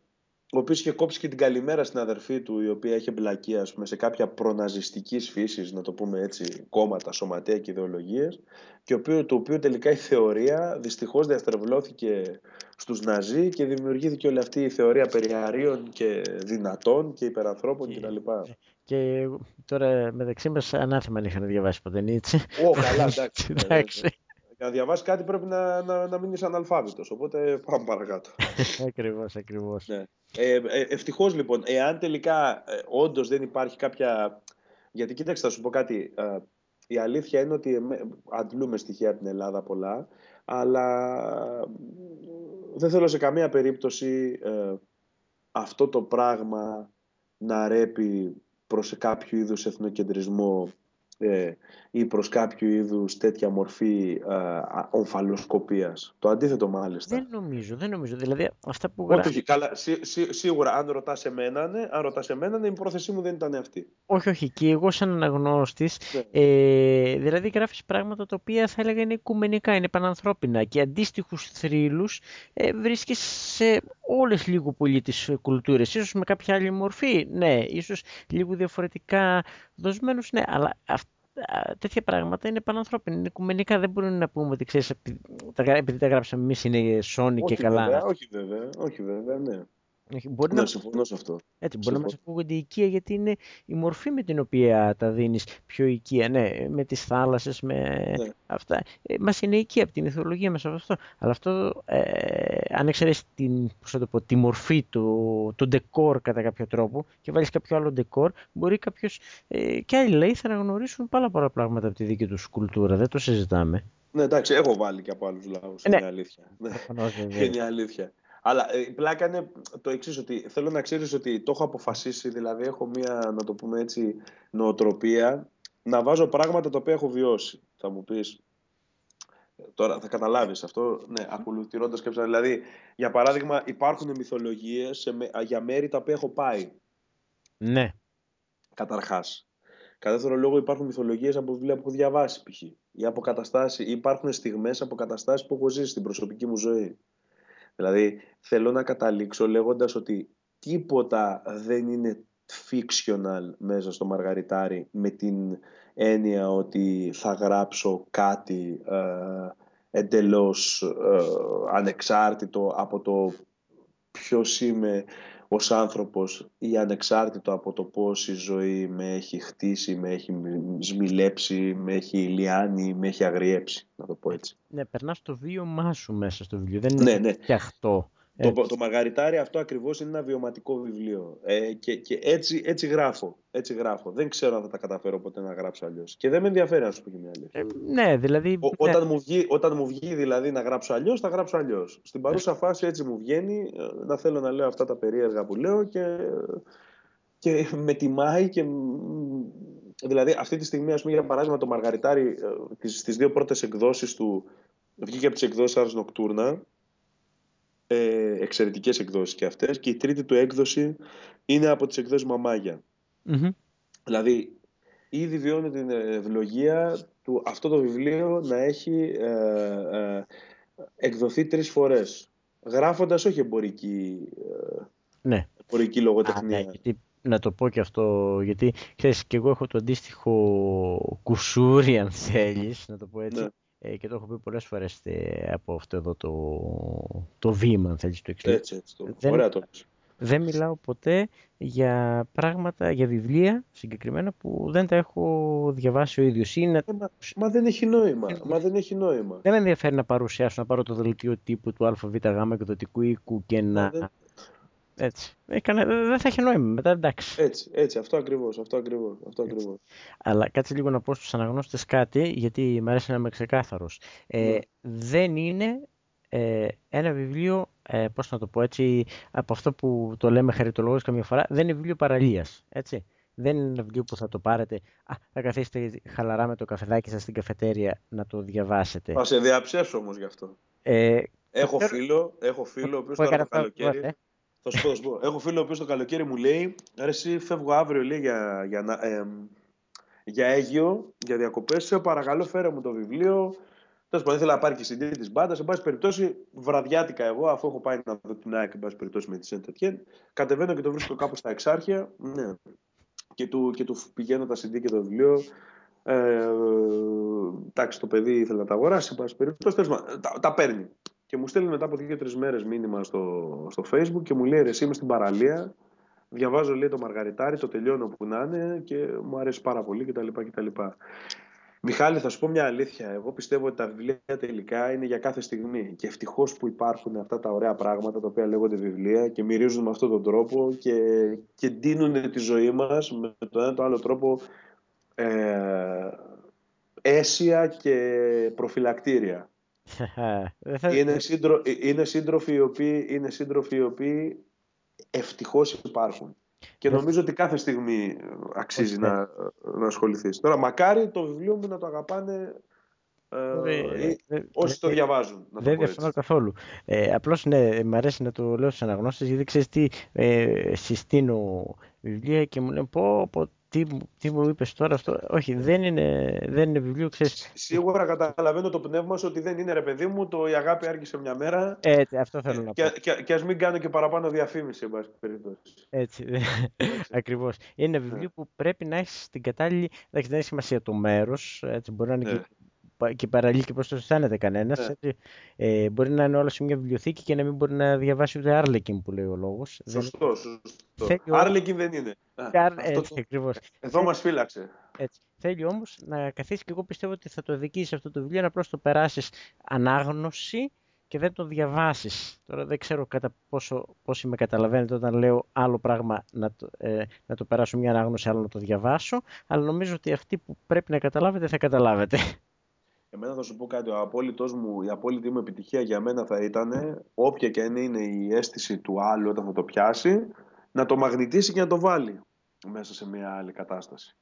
ο οποίος είχε κόψει και την καλημέρα στην αδερφή του, η οποία είχε μπλακεί ας πούμε, σε κάποια προναζιστικής φύσης, να το πούμε έτσι, κόμματα, σωματεία και ιδεολογίες, και το οποίο τελικά η θεωρία δυστυχώς διαστρεβλώθηκε στους Ναζί και δημιουργήθηκε όλη αυτή η θεωρία περί αρίων και δυνατών και υπερανθρώπων κτλ. Και τώρα μεταξύ μας ανάθεμα αν είχαν διαβάσει ποτέ Νίτσε. Ω, καλά, εντάξει. Για να διαβάσεις κάτι πρέπει να, να, να μείνει αναλφάβητος. Οπότε πάμε παρακάτω. ακριβώς, ακριβώς. Ναι. Ε, ε, Ευτυχώς λοιπόν, εάν τελικά ε, όντως δεν υπάρχει κάποια. Γιατί κοίταξε, θα σου πω κάτι. Ε, η αλήθεια είναι ότι αντλούμε στοιχεία από την Ελλάδα πολλά, αλλά δεν θέλω σε καμία περίπτωση ε, αυτό το πράγμα να ρέπει προς κάποιο είδους εθνοκεντρισμό ε, ή προς κάποιο είδους τέτοια μορφή ε, ομφαλοσκοπίας. Το αντίθετο μάλιστα. Δεν νομίζω, δεν νομίζω. Δηλαδή αυτά που γράφει... Όχι, καλά, σί, σί, σίγουρα αν ρωτάς εμένα, ναι, αν ρωτάς εμένα, ναι, η πρόθεσή μου δεν ήταν αυτή. Όχι, όχι. Και εγώ σαν αναγνώστης, ναι. ε, δηλαδή γράφεις πράγματα τα οποία θα έλεγα είναι οικουμενικά, είναι πανανθρώπινα και αντίστοιχους θρύλους ε, βρίσκεις σε όλες λίγο πολύ τις κουλτούρες. Ίσως με κάποια άλλη μορφή, ναι. Ίσως λίγο διαφορετικά δοσμένους, ναι. Αλλά τέτοια πράγματα είναι πανανθρώπινα, είναι οικουμενικά. Δεν μπορούμε να πούμε ότι ξέρεις, επειδή τα γράψαμε εμείς είναι σόνι και καλά. Βέβαια, όχι βέβαια, όχι βέβαια, ναι. Μπορεί να, να συμφωνώ σε αυτό. Έτσι, μπορεί να μας ακούγονται οικία γιατί είναι η μορφή με την οποία τα δίνεις πιο οικία. Ναι, με τις θάλασσες, με ναι. αυτά. Ε, μας είναι οικία από την ηθολογία μέσα από αυτό. Αλλά αυτό, ε, αν εξαιρέσεις την, τη μορφή του, το ντεκόρ κατά κάποιο τρόπο και βάλεις κάποιο άλλο ντεκόρ, μπορεί κάποιος ε, και άλλοι λέει θα αναγνωρίσουν πάρα πολλά πράγματα από τη δική τους κουλτούρα. Δεν το συζητάμε. Ναι, εντάξει, έχω βάλει και από άλλους λαούς. Ναι. Είναι αλήθεια. Είναι αλήθεια. Αλλά ε, η πλάκα είναι το εξής, ότι θέλω να ξέρεις ότι το έχω αποφασίσει, δηλαδή έχω μία, να το πούμε έτσι, νοοτροπία να βάζω πράγματα τα οποία έχω βιώσει. Θα μου πεις. Τώρα θα καταλάβεις αυτό, ναι, ακολουθώντας και Δηλαδή, για παράδειγμα, υπάρχουν μυθολογίες για μέρη τα οποία έχω πάει. Ναι. Καταρχάς. Κατά δεύτερο λόγο υπάρχουν μυθολογίες από βιβλία που έχω διαβάσει π.χ. Ή από καταστάσεις, υπάρχουν στιγμές από καταστάσεις που έχω ζήσει στην προσωπική μου ζωή. Δηλαδή θέλω να καταλήξω λέγοντας ότι τίποτα δεν είναι fictional μέσα στο Μαργαριτάρι με την έννοια ότι θα γράψω κάτι ε, εντελώς ε, ανεξάρτητο από το ποιος είμαι ως άνθρωπος ή ανεξάρτητο από το πώς η ζωή με έχει χτίσει, με έχει σμιλέψει, με έχει λιάνει, με έχει αγριέψει, να το πω έτσι. Ναι, περνάς το βίωμά σου μέσα στο βιβλίο, δεν είναι ναι, ναι. φτιαχτό. Το, το Μαργαριτάρι αυτό ακριβώς είναι ένα βιωματικό βιβλίο ε, και, και έτσι, έτσι, γράφω, έτσι γράφω. Δεν ξέρω αν θα τα καταφέρω ποτέ να γράψω αλλιώς. Και δεν με ενδιαφέρει να σου πω μια αλήθεια. Ε, ναι, δηλαδή... Ο, ναι. Όταν, μου βγει, όταν μου βγει δηλαδή να γράψω αλλιώς, θα γράψω αλλιώς. Στην παρούσα ναι. φάση έτσι μου βγαίνει ε, να θέλω να λέω αυτά τα περίεργα που λέω και, και με τιμάει και Δηλαδή, αυτή τη στιγμή, ας πούμε, για παράδειγμα, το Μαργαριτάρι ε, στις δύο πρώτες εκδόσεις του βγήκε από τις εκδόσεις Ars Nocturna ε, εξαιρετικές εκδόσεις και αυτές και η τρίτη του έκδοση είναι από τις εκδόσεις Μαμάγια. Δηλαδή, ήδη βιώνω την ευλογία του αυτό το βιβλίο να έχει ε, ε, εκδοθεί τρεις φορές. Γράφοντας όχι εμπορική, ε, ναι. εμπορική λογοτεχνία. Α, ναι, να το πω και αυτό, γιατί ξέρεις και εγώ έχω το αντίστοιχο κουσούρι αν θέλεις, να το πω έτσι. Ναι. Ε, και το έχω πει πολλές φορές ε, από αυτό εδώ το, το βήμα, αν θέλεις, το εξής. Έτσι, έτσι. Το... Δεν, Ωραία το δεν μιλάω ποτέ για πράγματα, για βιβλία συγκεκριμένα που δεν τα έχω διαβάσει ο ίδιος. Είναι... Ε, μα, μα, δεν έχει νόημα. Μα δεν έχει νόημα. Δεν με ενδιαφέρει να παρουσιάσω, να πάρω το δελτίο τύπου του ΑΒΓ εκδοτικού οίκου και να... Έτσι. Έκανε, δεν θα έχει νόημα μετά, εντάξει. Έτσι, έτσι, αυτό ακριβώς, αυτό ακριβώς, αυτό ακριβώς. Αλλά κάτσε λίγο να πω στους αναγνώστες κάτι, γιατί μου αρέσει να είμαι ξεκάθαρος. Ε, ναι. Δεν είναι ε, ένα βιβλίο, ε, πώς να το πω έτσι, από αυτό που το λέμε χαριτολογός καμιά φορά, δεν είναι βιβλίο παραλίας, έτσι. Δεν είναι ένα βιβλίο που θα το πάρετε, α, θα καθίσετε χαλαρά με το καφεδάκι σας στην καφετέρια να το διαβάσετε. Θα σε διαψεύσω όμως γι' αυτό. Ε, έχω φίλο, έχω φίλο, ο οποίος τώρα το καλοκαίρι... Ε. Θα σου πω, θα σου πω. Έχω φίλο ο οποίος το καλοκαίρι μου λέει, ρε εσύ φεύγω αύριο λέει, για, για, ε, για Αίγιο, για διακοπές, σε παρακαλώ φέρε μου το βιβλίο, Τέλος πάντων, ήθελα να πάρει και CD της μπάντας. Εν πάση περιπτώσει, βραδιάτικα εγώ, αφού έχω πάει να δω την ΑΕΚ, εν πάση περιπτώσει με τη Σεντετιέν, κατεβαίνω και το βρίσκω κάπου στα εξάρχεια. Ναι. Και του, και του πηγαίνω τα CD και το βιβλίο. Ε, εντάξει, το παιδί ήθελε να τα αγοράσει, εν πάση περιπτώσει. Τα, τα παίρνει. Και μου στέλνει μετά από δύο-τρει μέρες μήνυμα στο, στο Facebook και μου λέει: Ρε, εσύ είμαι στην παραλία. Διαβάζω λέει το Μαργαριτάρι, το τελειώνω που να είναι και μου αρέσει πάρα πολύ κτλ. κτλ. Μιχάλη, θα σου πω μια αλήθεια. Εγώ πιστεύω ότι τα βιβλία τελικά είναι για κάθε στιγμή. Και ευτυχώς που υπάρχουν αυτά τα ωραία πράγματα τα οποία λέγονται βιβλία και μυρίζουν με αυτόν τον τρόπο και, και ντύνουν τη ζωή μας με τον ένα το άλλο τρόπο ε, αίσια και προφυλακτήρια. Είναι, σύντρο, είναι, σύντροφοι οι οποίοι, είναι σύντροφοι οι οποίοι ευτυχώς υπάρχουν. Και νομίζω ότι κάθε στιγμή αξίζει να, να ασχοληθείς. Τώρα, μακάρι το βιβλίο μου να το αγαπάνε ε, όσοι το διαβάζουν. Να δεν διαφωνώ καθόλου. Ε, Απλώς ναι, μου αρέσει να το λέω στους αναγνώστες γιατί ξέρεις τι ε, συστήνω βιβλία και μου λένε πω, πω τι, τι μου είπες τώρα αυτό; Όχι, δεν είναι, δεν είναι βιβλίο, ξέρεις. Σίγουρα καταλαβαίνω το πνεύμα σου ότι δεν είναι ρε παιδί μου, το η αγάπη άρχισε μια μέρα. Έτσι, αυτό θέλω να πω. Και, και, και ας μην κάνω και παραπάνω διαφήμιση, εν πάση περιπτώσει. Έτσι, ακριβώς. Είναι ένα βιβλίο που πρέπει να έχεις την κατάλληλη, δεν έχει σημασία το μέρος, έτσι, μπορεί να είναι και ναι και παραλύει και πώ το αισθάνεται κανένας. Ναι. Ε, μπορεί να είναι όλα σε μια βιβλιοθήκη και να μην μπορεί να διαβάσει ούτε Άρλεκιν που λέει ο λόγος. Σωστό, σωστό. Άρλεκιν δεν είναι. Έτσι, ακριβώς. Εδώ μας φύλαξε. Έτσι. Θέλει όμως να καθίσει και εγώ πιστεύω ότι θα το δικήσει αυτό το βιβλίο να απλώς το περάσεις ανάγνωση και δεν το διαβάσεις. Τώρα δεν ξέρω κατά πόσο πόσοι με καταλαβαίνετε όταν λέω άλλο πράγμα να το, ε, να το περάσω μια ανάγνωση, άλλο να το διαβάσω. Αλλά νομίζω ότι αυτοί που πρέπει να καταλάβετε θα καταλάβετε. Εμένα θα σου πω κάτι, ο απόλυτος μου, η απόλυτη μου επιτυχία για μένα θα ήταν, όποια και αν είναι η αίσθηση του άλλου όταν θα το πιάσει, να το μαγνητήσει και να το βάλει μέσα σε μια άλλη κατάσταση.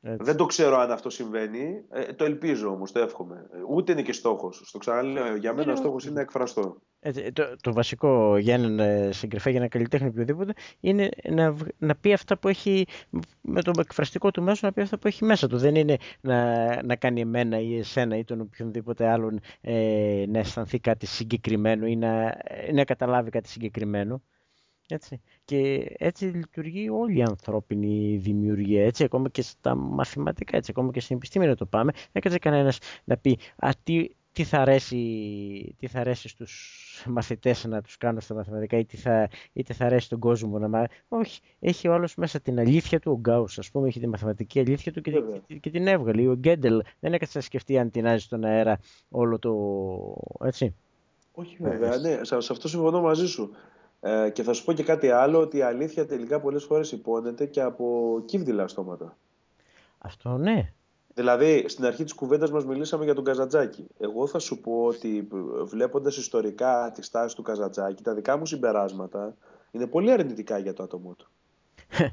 Δεν το ξέρω αν αυτό συμβαίνει. Ε, το ελπίζω όμως, το εύχομαι. Ούτε είναι και στόχος. Στο ξαναλέω, για μένα ο στόχος είναι να εκφραστώ. το, το βασικό για έναν ε, συγγραφέα, για ένα καλλιτέχνη οποιοδήποτε, είναι να, να πει αυτά που έχει με το εκφραστικό του μέσο, να πει αυτά που έχει μέσα του. Δεν είναι να, να κάνει εμένα ή εσένα ή τον οποιονδήποτε άλλον ε, να αισθανθεί κάτι συγκεκριμένο ή να, να καταλάβει κάτι συγκεκριμένο. Έτσι. Και έτσι λειτουργεί όλη η ανθρώπινη δημιουργία, έτσι, ακόμα και στα μαθηματικά, έτσι, ακόμα και στην επιστήμη να το πάμε. Δεν έκατσε κανένας να πει α, τι, τι, θα αρέσει, τι θα αρέσει στους μαθητές να τους κάνω στα μαθηματικά ή τι θα, ή τι θα αρέσει τον κόσμο να μάθει. Όχι, έχει ο άλλος μέσα την αλήθεια του, ο Γκάους ας πούμε, έχει τη μαθηματική αλήθεια του και, και, και την έβγαλε. Ο Γκέντελ δεν έκατσε να σκεφτεί αν τεινάζει στον αέρα όλο το... έτσι. Όχι βέβαια, ναι, σε αυτό συμφωνώ μαζί σου. Ε, και θα σου πω και κάτι άλλο, ότι η αλήθεια τελικά πολλές φορές υπόνεται και από κύβδηλα στόματα. Αυτό ναι. Δηλαδή, στην αρχή της κουβέντας μας μιλήσαμε για τον Καζατζάκη. Εγώ θα σου πω ότι βλέποντας ιστορικά τη στάση του Καζατζάκη, τα δικά μου συμπεράσματα είναι πολύ αρνητικά για το άτομό του.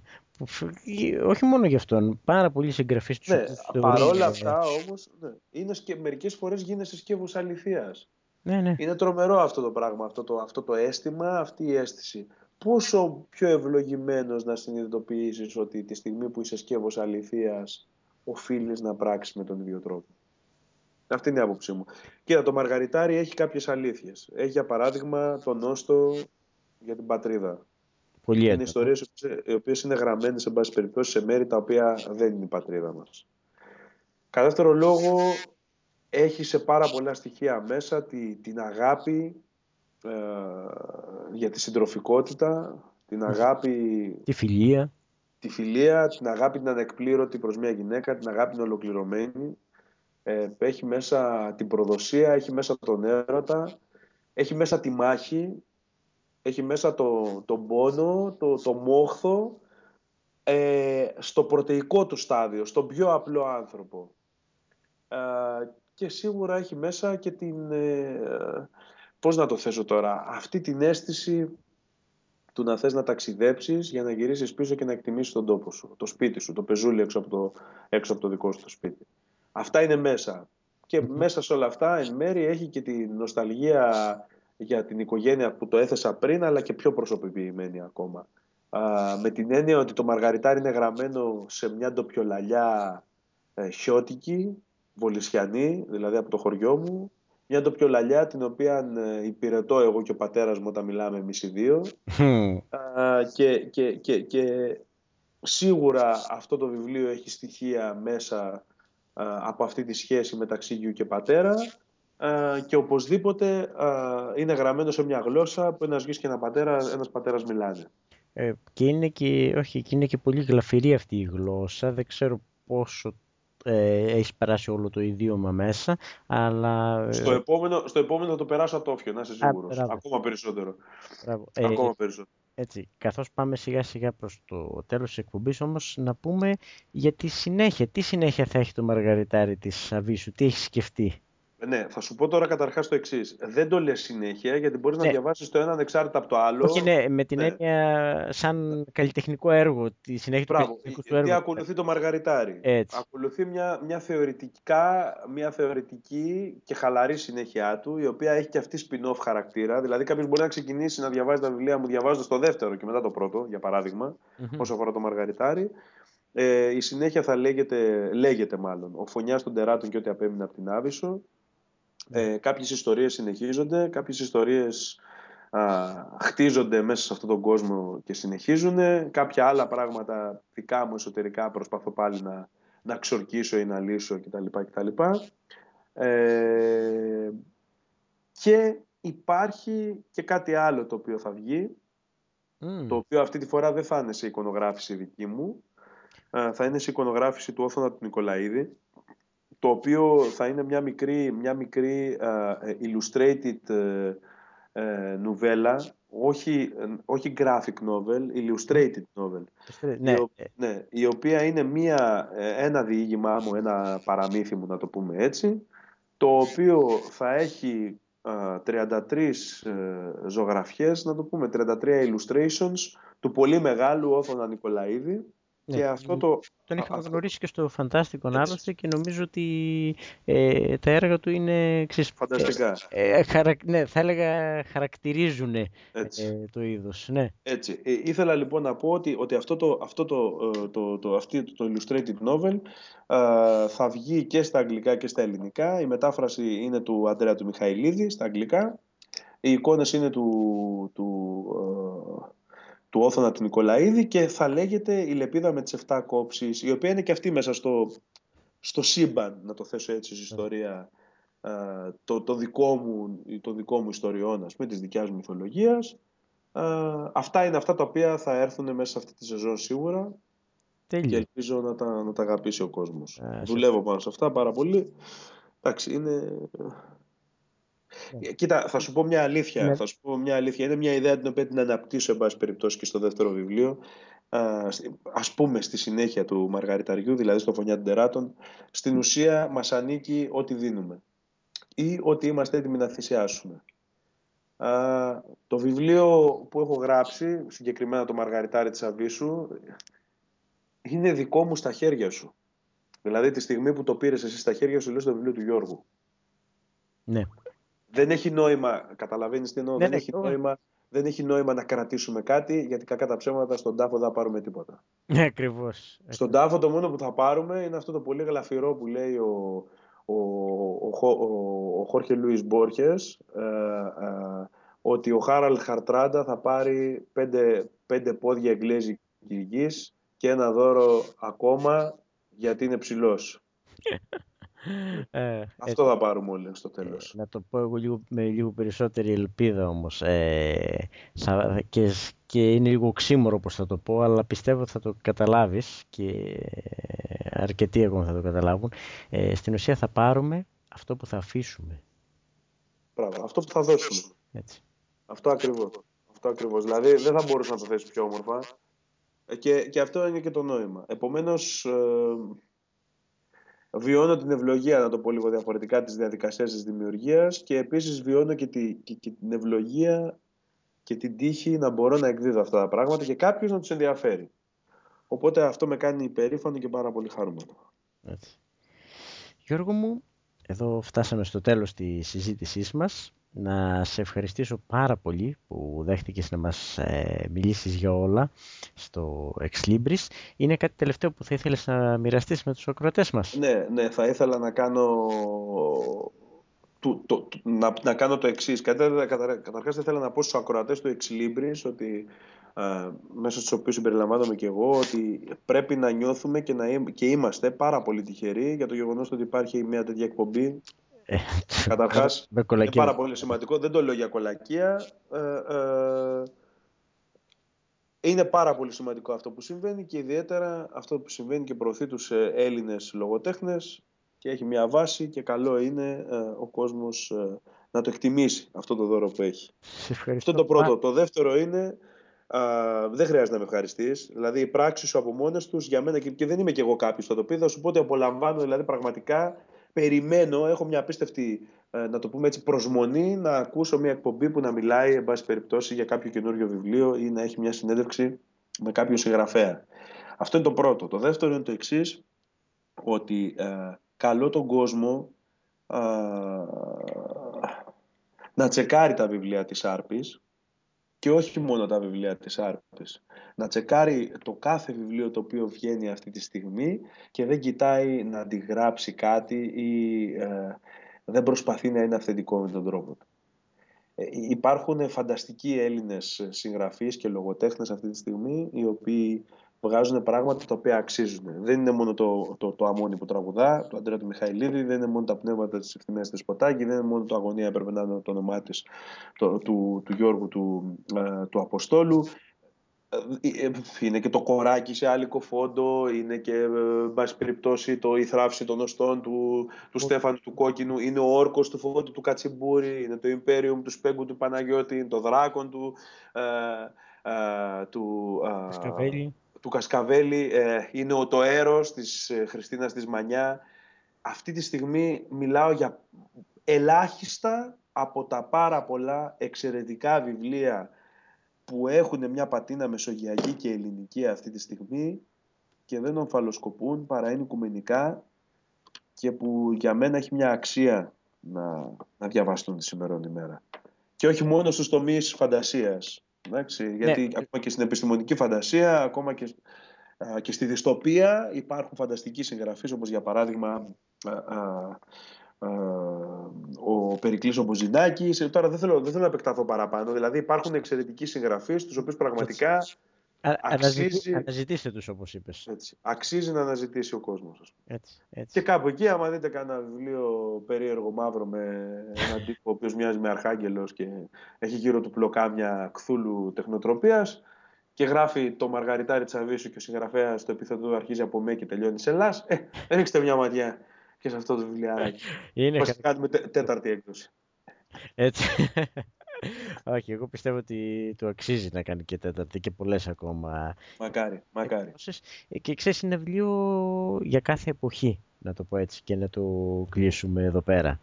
Όχι μόνο γι' αυτόν, πάρα πολλοί συγγραφείς τους. Ναι, παρόλα αυτά όμως, ναι, είναι και μερικές φορές γίνεσαι σκεύος αληθείας. Ναι, ναι. Είναι τρομερό αυτό το πράγμα, αυτό το, αυτό το αίσθημα, αυτή η αίσθηση. Πόσο πιο ευλογημένος να συνειδητοποιήσεις ότι τη στιγμή που είσαι σκεύος αληθείας οφείλεις να πράξεις με τον ίδιο τρόπο. Αυτή είναι η άποψή μου. Κοίτα, το Μαργαριτάρι έχει κάποιες αλήθειες. Έχει για παράδειγμα τον Νόστο για την πατρίδα. Πολύ είναι ιστορίες οι οποίες είναι γραμμένες σε πάση περιπτώσει σε μέρη τα οποία δεν είναι η πατρίδα μας. Κατά δεύτερο λόγο, έχει σε πάρα πολλά στοιχεία μέσα τη, την αγάπη ε, για τη συντροφικότητα, την αγάπη... Τη φιλία. Τη φιλία, την αγάπη την ανεκπλήρωτη προς μια γυναίκα, την αγάπη την ολοκληρωμένη. Ε, έχει μέσα την προδοσία, έχει μέσα τον έρωτα, έχει μέσα τη μάχη, Έχει μέσα το, το πόνο, το, το μόχθο, ε, στο πρωτεϊκό του στάδιο, στον πιο απλό άνθρωπο. Ε, και σίγουρα έχει μέσα και την, ε, πώς να το θέσω τώρα, αυτή την αίσθηση του να θες να ταξιδέψεις για να γυρίσεις πίσω και να εκτιμήσεις τον τόπο σου, το σπίτι σου, το πεζούλι έξω από το, έξω από το δικό σου το σπίτι. Αυτά είναι μέσα. Και μέσα σε όλα αυτά, εν μέρει, έχει και τη νοσταλγία για την οικογένεια που το έθεσα πριν, αλλά και πιο προσωποποιημένη ακόμα. Α, με την έννοια ότι το μαργαριτάρι είναι γραμμένο σε μια ντοπιολαλιά ε, χιώτικη, βολισιανή, δηλαδή από το χωριό μου, μια ντοπιολαλιά την οποία ε, υπηρετώ εγώ και ο πατέρας μου όταν μιλάμε εμείς οι δύο. και, και, και, και σίγουρα αυτό το βιβλίο έχει στοιχεία μέσα από αυτή τη σχέση μεταξύ γιου και πατέρα και οπωσδήποτε είναι γραμμένο σε μια γλώσσα που ένας γιος και ένα πατέρα, ένας πατέρας μιλάνε. Ε, και είναι και, όχι, και είναι και πολύ γλαφυρή αυτή η γλώσσα. Δεν ξέρω πόσο ε, έχει περάσει όλο το ιδίωμα μέσα, αλλά... Ε, στο επόμενο, στο επόμενο θα το περάσω ατόφιο, να είσαι σίγουρος. Ακόμα περισσότερο. Ε, Ακόμα περισσότερο. Έτσι, καθώς πάμε σιγά σιγά προς το τέλος της εκπομπής, όμως να πούμε για τη συνέχεια. Τι συνέχεια θα έχει το μαργαριτάρι της Αβίσου, τι έχει σκεφτεί; Ναι, θα σου πω τώρα καταρχάς το εξής. Δεν το λες συνέχεια, γιατί μπορείς να ναι. διαβάσεις το ένα ανεξάρτητα από το άλλο. Όχι, ναι, με την ναι. έννοια σαν καλλιτεχνικό έργο, τη συνέχεια του καλλιτεχνικού του έργου. ακολουθεί το Μαργαριτάρι. Έτσι. Ακολουθεί μια, μια, θεωρητικά, μια θεωρητική και χαλαρή συνέχεια του, η οποία έχει και αυτή spin-off χαρακτήρα. Δηλαδή, κάποιος μπορεί να ξεκινήσει να διαβάζει τα βιβλία μου διαβάζοντας το δεύτερο και μετά το πρώτο, για παράδειγμα, mm-hmm. όσο αφορά το Μαργαριτάρι. Ε, η συνέχεια θα λέγεται, λέγεται μάλλον, ο φωνιάς των τεράτων και ό,τι απέμεινε από την Άβυσσο. Ε, κάποιες ιστορίες συνεχίζονται, κάποιες ιστορίες α, χτίζονται μέσα σε αυτόν τον κόσμο και συνεχίζουν. Κάποια άλλα πράγματα δικά μου εσωτερικά προσπαθώ πάλι να, να ξορκίσω ή να λύσω κτλ. κτλ. Ε, και υπάρχει και κάτι άλλο το οποίο θα βγει, το οποίο αυτή τη φορά δεν θα είναι σε εικονογράφηση δική μου, θα είναι σε εικονογράφηση του Όθωνα του Νικολαίδη, το οποίο θα είναι μια μικρή, μια μικρή uh, illustrated uh, νουβέλα, όχι, όχι graphic novel, illustrated novel. Ναι. Η, ναι, η οποία είναι μια, ένα διήγημά μου, ένα παραμύθι μου να το πούμε έτσι, το οποίο θα έχει uh, 33 ζωγραφιές, να το πούμε, 33 illustrations του πολύ μεγάλου Όθωνα Νικολαίδη, ναι, και αυτό το... Τον είχαμε γνωρίσει και στο Φαντάστικο άλλωστε και νομίζω ότι ε, τα έργα του είναι εξής, Φανταστικά. Ε, χαρα, ναι, θα έλεγα χαρακτηρίζουν ε, το είδος. Ναι. Έτσι. Ε, ήθελα λοιπόν να πω ότι, ότι αυτό, το, αυτό το, ε, το, το, αυτή, το illustrated novel θα βγει και στα αγγλικά και στα ελληνικά. Η μετάφραση είναι του Αντρέα του Μιχαηλίδη στα αγγλικά. Οι εικόνες είναι του, του του Όθωνα του Νικολαίδη και θα λέγεται η Λεπίδα με τις 7 κόψεις, η οποία είναι και αυτή μέσα στο, στο σύμπαν, να το θέσω έτσι, στην ιστορία, το, το, δικό μου, το δικό μου ιστοριών, ας πούμε, της δικιάς μου μυθολογίας. αυτά είναι αυτά τα οποία θα έρθουν μέσα σε αυτή τη σεζόν σίγουρα Τέλειο. και ελπίζω να τα, να τα αγαπήσει ο κόσμος. Δουλεύω πάνω σε αυτά πάρα πολύ. Εντάξει, είναι ναι. Κοίτα, θα σου πω μια αλήθεια. Ναι. Θα σου πω μια αλήθεια. Είναι μια ιδέα την οποία την αναπτύσσω, εν πάση περιπτώσει, και στο δεύτερο βιβλίο. Α πούμε στη συνέχεια του Μαργαριταριού, δηλαδή στο Φωνιά των Τεράτων, στην ουσία μας ανήκει ό,τι δίνουμε ή ό,τι είμαστε έτοιμοι να θυσιάσουμε. Α, το βιβλίο που έχω γράψει, συγκεκριμένα το Μαργαριτάρι της Αβίσου, είναι δικό μου στα χέρια σου. Δηλαδή τη στιγμή που το πήρες εσύ στα χέρια σου, λες το βιβλίο του Γιώργου. Ναι δεν έχει νόημα, καταλαβαίνεις τι εννοώ, ναι, δεν, ναι, έχει νόημα, δεν έχει νόημα να κρατήσουμε κάτι, γιατί κακά τα ψέματα στον τάφο δεν θα πάρουμε τίποτα. Ναι, ακριβώς. Στον τάφο το μόνο που θα πάρουμε είναι αυτό το πολύ γλαφυρό που λέει ο, ο, ο, ο, ο Χόρχε Λούις Μπόρχες, ε, ε, ότι ο Χάραλ Χαρτράντα θα πάρει πέντε, πέντε πόδια εγγλέζικης γης και ένα δώρο ακόμα γιατί είναι ψηλός. Ε, Αυτό θα πάρουμε όλοι στο τέλος. Ε, να το πω εγώ λίγο, με λίγο περισσότερη ελπίδα όμως. Ε, και, και είναι λίγο ξύμορο πως θα το πω, αλλά πιστεύω ότι θα το καταλάβεις και αρκετοί ακόμα θα το καταλάβουν. Ε, στην ουσία θα πάρουμε αυτό που θα αφήσουμε. Μπράβο, αυτό που θα δώσουμε. Έτσι. Αυτό ακριβώς. Αυτό ακριβώς. Δηλαδή δεν θα μπορούσε να το θέσει πιο όμορφα. Ε, και, και αυτό είναι και το νόημα. Επομένως, ε, βιώνω την ευλογία, να το πω λίγο διαφορετικά, της διαδικασίας της δημιουργίας και επίσης βιώνω και, τη, και, και την ευλογία και την τύχη να μπορώ να εκδίδω αυτά τα πράγματα και κάποιος να τους ενδιαφέρει. Οπότε αυτό με κάνει υπερήφανο και πάρα πολύ χαρούμενο. Έτσι. Γιώργο μου, εδώ φτάσαμε στο τέλος της συζήτησής μας. Να σε ευχαριστήσω πάρα πολύ που δέχτηκες να μας ε, μιλήσεις για όλα στο Ex Libris. Είναι κάτι τελευταίο που θα ήθελες να μοιραστείς με τους ακροατές μας; Ναι, ναι, θα ήθελα να κάνω το, το, να, να κάνω το εξής. Καταρχάς, θα ήθελα να πω στους ακροατές του Ex Libris ότι ε, μέσα στους οποίους συμπεριλαμβάνομαι και εγώ ότι πρέπει να νιώθουμε και, να, και είμαστε πάρα πολύ τυχεροί για το γεγονός ότι υπάρχει μια τέτοια εκπομπή ε, Καταρχάς, είναι πάρα πολύ σημαντικό. Δεν το λέω για κολακία. Ε, ε, είναι πάρα πολύ σημαντικό αυτό που συμβαίνει και ιδιαίτερα αυτό που συμβαίνει και προωθεί τους ε, Έλληνες λογοτέχνες και έχει μια βάση και καλό είναι ε, ο κόσμος να το εκτιμήσει αυτό το δώρο που έχει. Αυτό το πρώτο. Το δεύτερο είναι Α, δεν χρειάζεται να με ευχαριστείς. Δηλαδή, οι πράξεις σου από μόνες τους για μένα και, και δεν είμαι κι εγώ κάποιος στο τοπίο. Θα σου πω ότι απολαμβάνω, δηλαδή πραγματικά περιμένω, έχω μια απίστευτη, ε, να το πούμε έτσι, προσμονή να ακούσω μια εκπομπή που να μιλάει, εν πάση περιπτώσει, για κάποιο καινούριο βιβλίο ή να έχει μια συνέντευξη με κάποιο συγγραφέα. Αυτό είναι το πρώτο. Το δεύτερο είναι το εξής, ότι ε, καλό τον κόσμο ε, να τσεκάρει τα βιβλία της Άρπης και όχι μόνο τα βιβλία της Άρπης. Να τσεκάρει το κάθε βιβλίο το οποίο βγαίνει αυτή τη στιγμή και δεν κοιτάει να αντιγράψει κάτι ή ε, δεν προσπαθεί να είναι αυθεντικό με τον τρόπο του. Ε, υπάρχουν φανταστικοί Έλληνες συγγραφείς και λογοτέχνες αυτή τη στιγμή οι οποίοι βγάζουν πράγματα τα οποία αξίζουν. Δεν είναι μόνο το, το, το αμόνι που τραγουδά, το Αντρέα του Μιχαηλίδη, δεν είναι μόνο τα πνεύματα της ευθυνέ της Σποτάκη, δεν είναι μόνο το αγωνία έπρεπε να είναι το όνομά της του, του, του Γιώργου του, ε, του Αποστόλου. Ε, ε, είναι και το κοράκι σε άλικο φόντο, είναι και εν περιπτώσει το η θράψη των οστών του, του Στέφανου του Κόκκινου, είναι ο όρκος του φόντου του Κατσιμπούρη, είναι το Ιμπέριουμ του Σπέγκου του Παναγιώτη, είναι το δράκον του, ε, ε, του, ε, του Κασκαβέλη, ε, είναι ο το έρος της ε, Χριστίνας της Μανιά. Αυτή τη στιγμή μιλάω για ελάχιστα από τα πάρα πολλά εξαιρετικά βιβλία που έχουν μια πατίνα μεσογειακή και ελληνική αυτή τη στιγμή και δεν ομφαλοσκοπούν παρά είναι οικουμενικά και που για μένα έχει μια αξία να, να διαβαστούν τη σημερινή ημέρα. Και όχι μόνο στους τομείς φαντασίας. Εντάξει, γιατί ναι. ακόμα και στην επιστημονική φαντασία, ακόμα και, και στη δυστοπία υπάρχουν φανταστικοί συγγραφείς, όπως για παράδειγμα ο Περικλής ο Μποζινάκης. Τώρα δεν θέλω, δεν θέλω να επεκταθώ παραπάνω. Δηλαδή υπάρχουν εξαιρετικοί συγγραφείς, τους οποίους πραγματικά Αξίζει... Αναζητήστε τους όπως είπες. Έτσι. Αξίζει να αναζητήσει ο κόσμος. Έτσι, έτσι. Και κάπου εκεί άμα δείτε κανένα βιβλίο περίεργο μαύρο με έναν τύπο ο οποίος μοιάζει με αρχάγγελος και έχει γύρω του πλοκάμια κθούλου τεχνοτροπίας και γράφει το Μαργαριτάρι Τσαβίσου και ο συγγραφέας το επίθετο του αρχίζει από με και τελειώνει σε Ελλάς, ε, ρίξτε μια ματιά και σε αυτό το βιβλιαράκι. Είναι Πώς κάνουμε τέταρτη έκδοση. Έτσι. Όχι, εγώ πιστεύω ότι του αξίζει να κάνει και τέταρτη και πολλές ακόμα. Μακάρι, μακάρι. Και ξέρεις, είναι βιβλίο για κάθε εποχή, να το πω έτσι, και να το κλείσουμε εδώ πέρα.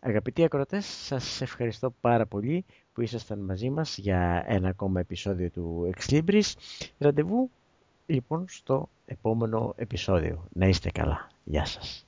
Αγαπητοί ακροτές, σας ευχαριστώ πάρα πολύ που ήσασταν μαζί μας για ένα ακόμα επεισόδιο του Ex Libris. Ραντεβού, λοιπόν, στο επόμενο επεισόδιο. Να είστε καλά. Γεια σας.